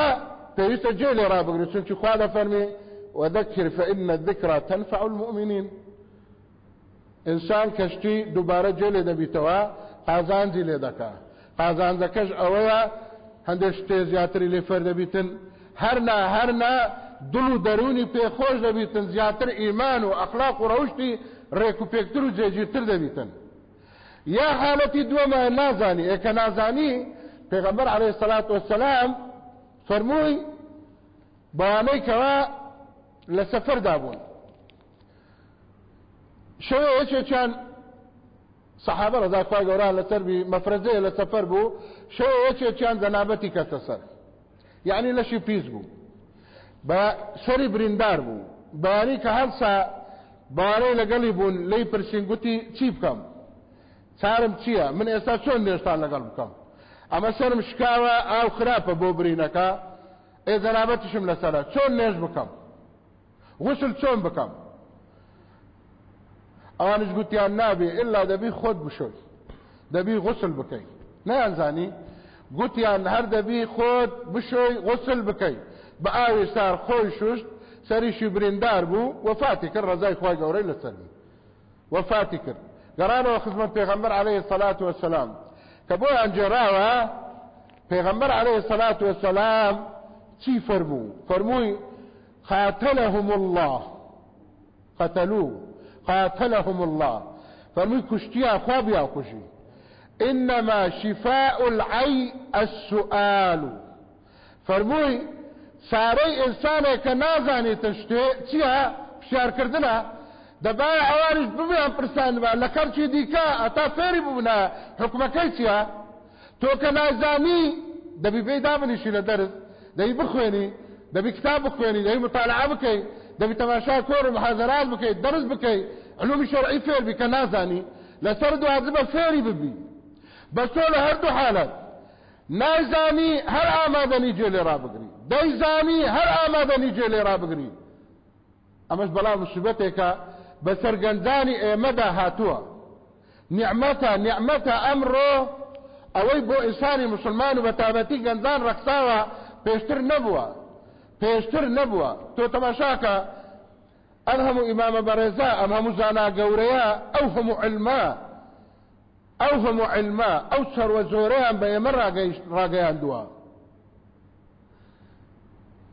پێویستە جێ لێ ڕابگرێت چونکی خوا دەفەرمێ وذكر فإن الذكرى تنفع المؤمنين ئینسان کەشتی دووبارە جێ لێ دەبیتەوە قازانجی لێ دەکا. قازانجەکەش ئەوەیە هەندێک شتێ زیاتری لێ فەر دەبیتن. هەرنا هەرنا دڵ و دەرونی پێخۆش دەبیتن زیاتر ئیمان و ئەخلاق و ڕەوشتی ڕێک و پێکتر و جێگیرتر دەبیتن. یا حالەتی دووەمە نازانی ئێکە نازانی پێغەمبەر عەلەیهی سەلات وەسەلام فەرمووی بەوانەی کەوا لە سەفەردا بوون شەوێ یەکێکیان سەحابە ڕزاخوای گەوران لەسەربی مەفرەزەیە لە سەفەر بوو شەوێ یەکێکیان جەنابەتی کەسە سەر. یعنی لەشی پیس بوو. بە سەری بریندار بوو. بەیانی کە هەرسا بارەی لەگەڵی بوون لی پرسینگوتی چی بکەم؟ چارم چییە؟ من ئێستا چۆن نێشتان لەگەڵ بکەم؟ ئەمە سرم شکاوە ئاو خراپە بۆ برینەکە ئێ جەنابەتشم لەسەرە. چۆن نێژ بکەم؟ غسل چۆن بکەم؟ ئەوانش گوتیان نابێ ئللا دەبی خۆت بشۆی. دەبی غسل بکەی. نەیانزانی گوتیان هەر دەبی خۆت بشۆی غسل بکەی. بە ئاوی سار خۆی شوشت سەریشی بریندار بوو وەفاتی کرد ڕزای خی گەورەی لەسەرمی وەفاتی کرد. گەڕانەوە خزمەت پێغەمبەر عليه الصلاة والسلام کە بۆیان جێراوە پێغەمبەر عليه الصلاة والسلام چی فەرموو فەرمووی قاتلهم الله. قتلوه قاتلهم الله. فەرمووی کوشتیا خوا کوژی إنما شفاء العي السؤال. فەرمووی سارەی ئینسانێک کە نازانێتە شتێ چیە پشارکردنە دەبایە ئەوانش ببیان پرسانبا لە کەرچی دیکە ئەتا فێری ببوونە حکومەکەی چیە تۆ کە نازانی دەبی پێی دابنیشی لە دەرز دەی بخوێنی دەبی کتاب بخوێنی دەی مطالعە بکەی دەبی تەماشا کۆر و محاضرات بکەی دەرز بکەی علومی شەرعی فێر بی کە نازانی لەسەر دوازبە فێری ببی بەس تۆ لە هەردوو حالەت نازانی هەر ئامادەنی جێ لێ ڕابگری دەیزانی هەر ئامادەنی جێ لێ ڕابگری ئەمەش بەڵام مصیبەتێکە بە سەرگەندانی ئێمەدا هاتووە. نیعمەتە نیعمەتە ئەمڕۆ ئەوەی بۆ ئینسانی مسلمان و بە تابەتی گەنجان ڕەخساوە پێشتر نەبووە. پێشتر نەبووە. تۆ تەماشاکە ئەم هەموو ئیمامە بەڕێزا زانا گەورەیە ئەو هەموو علما ئەو هەموو علما ئەو چەروە زۆرەیان بە ئێمە ڕاگەیاندووە.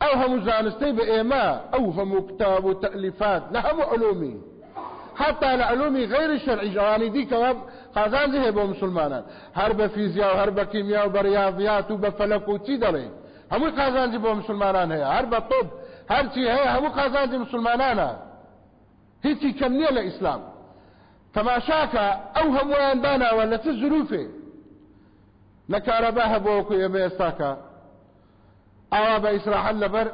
ئەو هەموو زانستەی بە ئێمە ئەو هەموو کتاب حتى لە علومی غیری شەرعی جوانی دیکەوە قازان هەیە بۆ مسلمانان. هەر بە فیزیا و هەر بە کیمیا و بە ریاضیات و بە فەلەک و چی دەڵێ هەمووی قازانجی بۆ مسلمانان هەیە هەر بە طب هەرچی هەیە هەموو قازانجی مسلمانانە هیچی کەم نییە لە ئیسلام تەماشاکە ئەو هەمویان داناوە لە چ زروفێ لە کارەبا هەبووەکو ئێمە ئێستاکە ئاوا بە ئیسراحەت لەبەر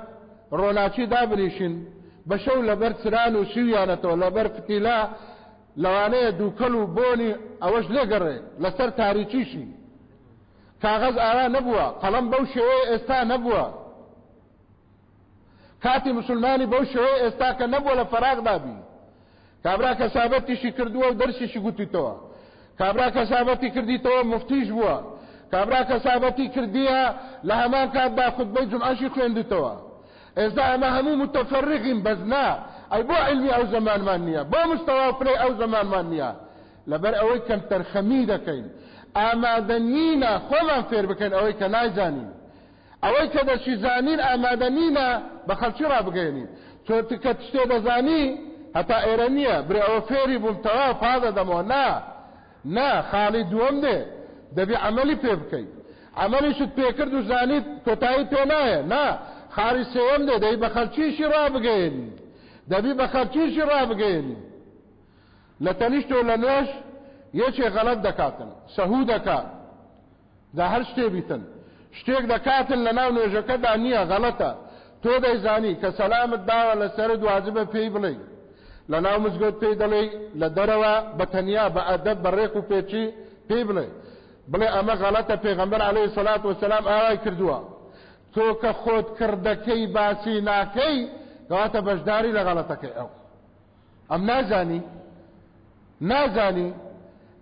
ڕۆناچی دابنیشن بە شەو لەبەر سران و شویانەتەوە لەبەر فتیلا لەوانەیە دووکەل و بۆنی ئەوەش لێگەڕێ لەسەر تاریچیشی کاغەز ئاوا نەبووە قەڵم بەو شێوەیە ئێستا نەبووە. کاتی مسلمانی بەو شێوەیە ئێستا کە نەبووە لە فەراغ دابی. کابرا کەسابەتیشی کردووە و دەرسیشی گوتیتەوە. کابرا کەسابەتی کردیتەوە مفتیش بووە. کابرا کەسابەتی کردیە لە هەمان کاتدا خودبەی جمعاشی خوێندتەوە ئێستا ئەمە هەموو متفرقین بەزنا ئەی بۆ علمی ئەو زمانمان نییە؟ بۆ مستەوا پرێ ئەو زمانمان نییە؟ لەبەر ئەوەی کەم تەرخەمی دەکەین. ئامادە نینە خۆمان فێر بکەین ئەوەی کە نایزانین. ئەوەی کە دەچی زانین ئامادە نینە بە خەڵکی ڕابگەێنین چۆتی کە شتێ دەزانی هەتا ئێرە نییە. برێ ئەوە فێری بووم تەوا پادە دەمەوە نا. نا خاڵی دووەم دێ. دەبی عملی پێ بکەیت عملیشت پێکرد و زانیت کۆتایی پێ نایە. نا. خاری سێوەم دێ دەی بە خەلچیشی ڕابگەێنی دەبی بە خەلچیشی ڕابگەێنی لە تەنیشت و لە نوێش دا هەر شتێ بیتن. شتێک دەکاتن لە ناو نوێژەکەدا نییە غەڵەتە تۆ دەیزانی کە سەلامت داوە لەسەرت واجبە پێی بڵێ لە ناو مزگەوت پێی دەڵێ لە دەرەوە بە تەنیا بە ئەدەب بە ڕێک و پێچی پێی عەلەیهی سەلات وسەلام ئاوای کردووە تۆ کە خۆت کردەکەی باسی ناکەی کەواتە بەشداری لە غەڵەتەکەی ئەو ئەم نازانی نازانی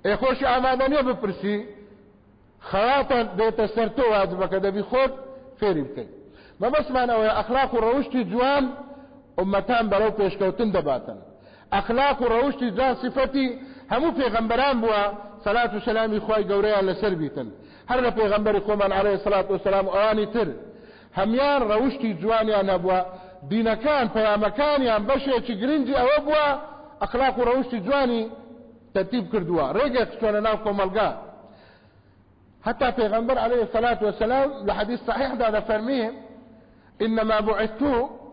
ئێخۆشی ئامادە نیە بپرسی خەواتە دێتە سەر تۆ واجبەکە دەبی خۆت فێری بکەیت مەبەسمان ئەوەیە ئەخلاق و ڕەوشتی جوان ئومەتان بەرەو پێشکەوتن دەباتن ئەخلاق و ڕەوشتی جوان صفەتی هەموو پێغەمبەران بووە سەلات و سەلامی خوای گەورەیان لەسەر بیتن. هەر لە پێغەمبەری خۆمان عەلەیهی سەلات و ئەوانی تر. هەمیان ڕەوشتی جوانیان هەبووە دینەکان پەیامەکانیان بەشێکی گرنگی ئەوە بووە ئەخلاق و ڕەوشتی جوانی ترتیب کردووە. ڕێگەک چۆنە ناو کۆمەلگا. حتى پیغمبر عليه الصلاة والسلام لحديث صحيح هذا فرميه إنما بعثت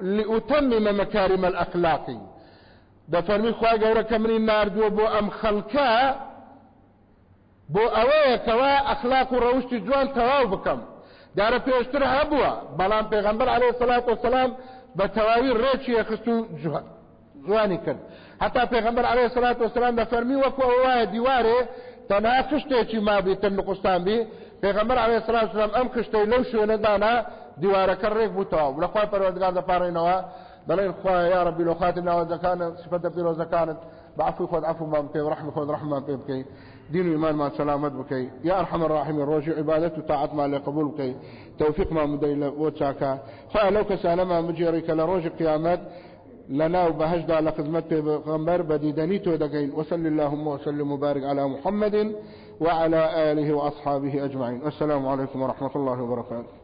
لأتمم مكارم الأخلاق. ده فرمي خواه قورا كمرين ناردو بو أم خلقا بو أوه كوا أخلاق روشت جوان تواو بكم دارە پێشتر هەبووە. بەڵام پێغمبەر عليه الصلاة والسلام بە تەواوی ڕێکی یەخست و جوانی کرد. حتا پێغمبەر عليه الصلاة والسلام دەفەرمی وەکو وایە دیوارێ تەنها خشتێکی مابی تر نقستان بی. پێغمبەر عليه الصلاة والسلام ئەم خشتەی لەو شوێنەدانا دیوارەکە ڕێک بووتەوە لە خوای پەروەردگار دەپارڕینەوە دەڵێن خوای یا ربی لو خاتم ناوەزەکانت صفەتە پیرۆزەکانت بعفو خۆت عفو ما بکەی ورحمة خۆت رحمة پێ بکەی دين وإيمان ما سلامت بكي يا أرحم الراحمين روجي عبادته طاعت ما لقبول بكي توفيق ما مديل وتشاكا خا لو كسالما مجيريك لروج قيامات لنا وبهجدا لخدمت بغمبر بديدني تودقين وصل اللهم وسلم وبارك على محمد وعلى آله وأصحابه أجمعين السلام عليكم ورحمة الله وبركاته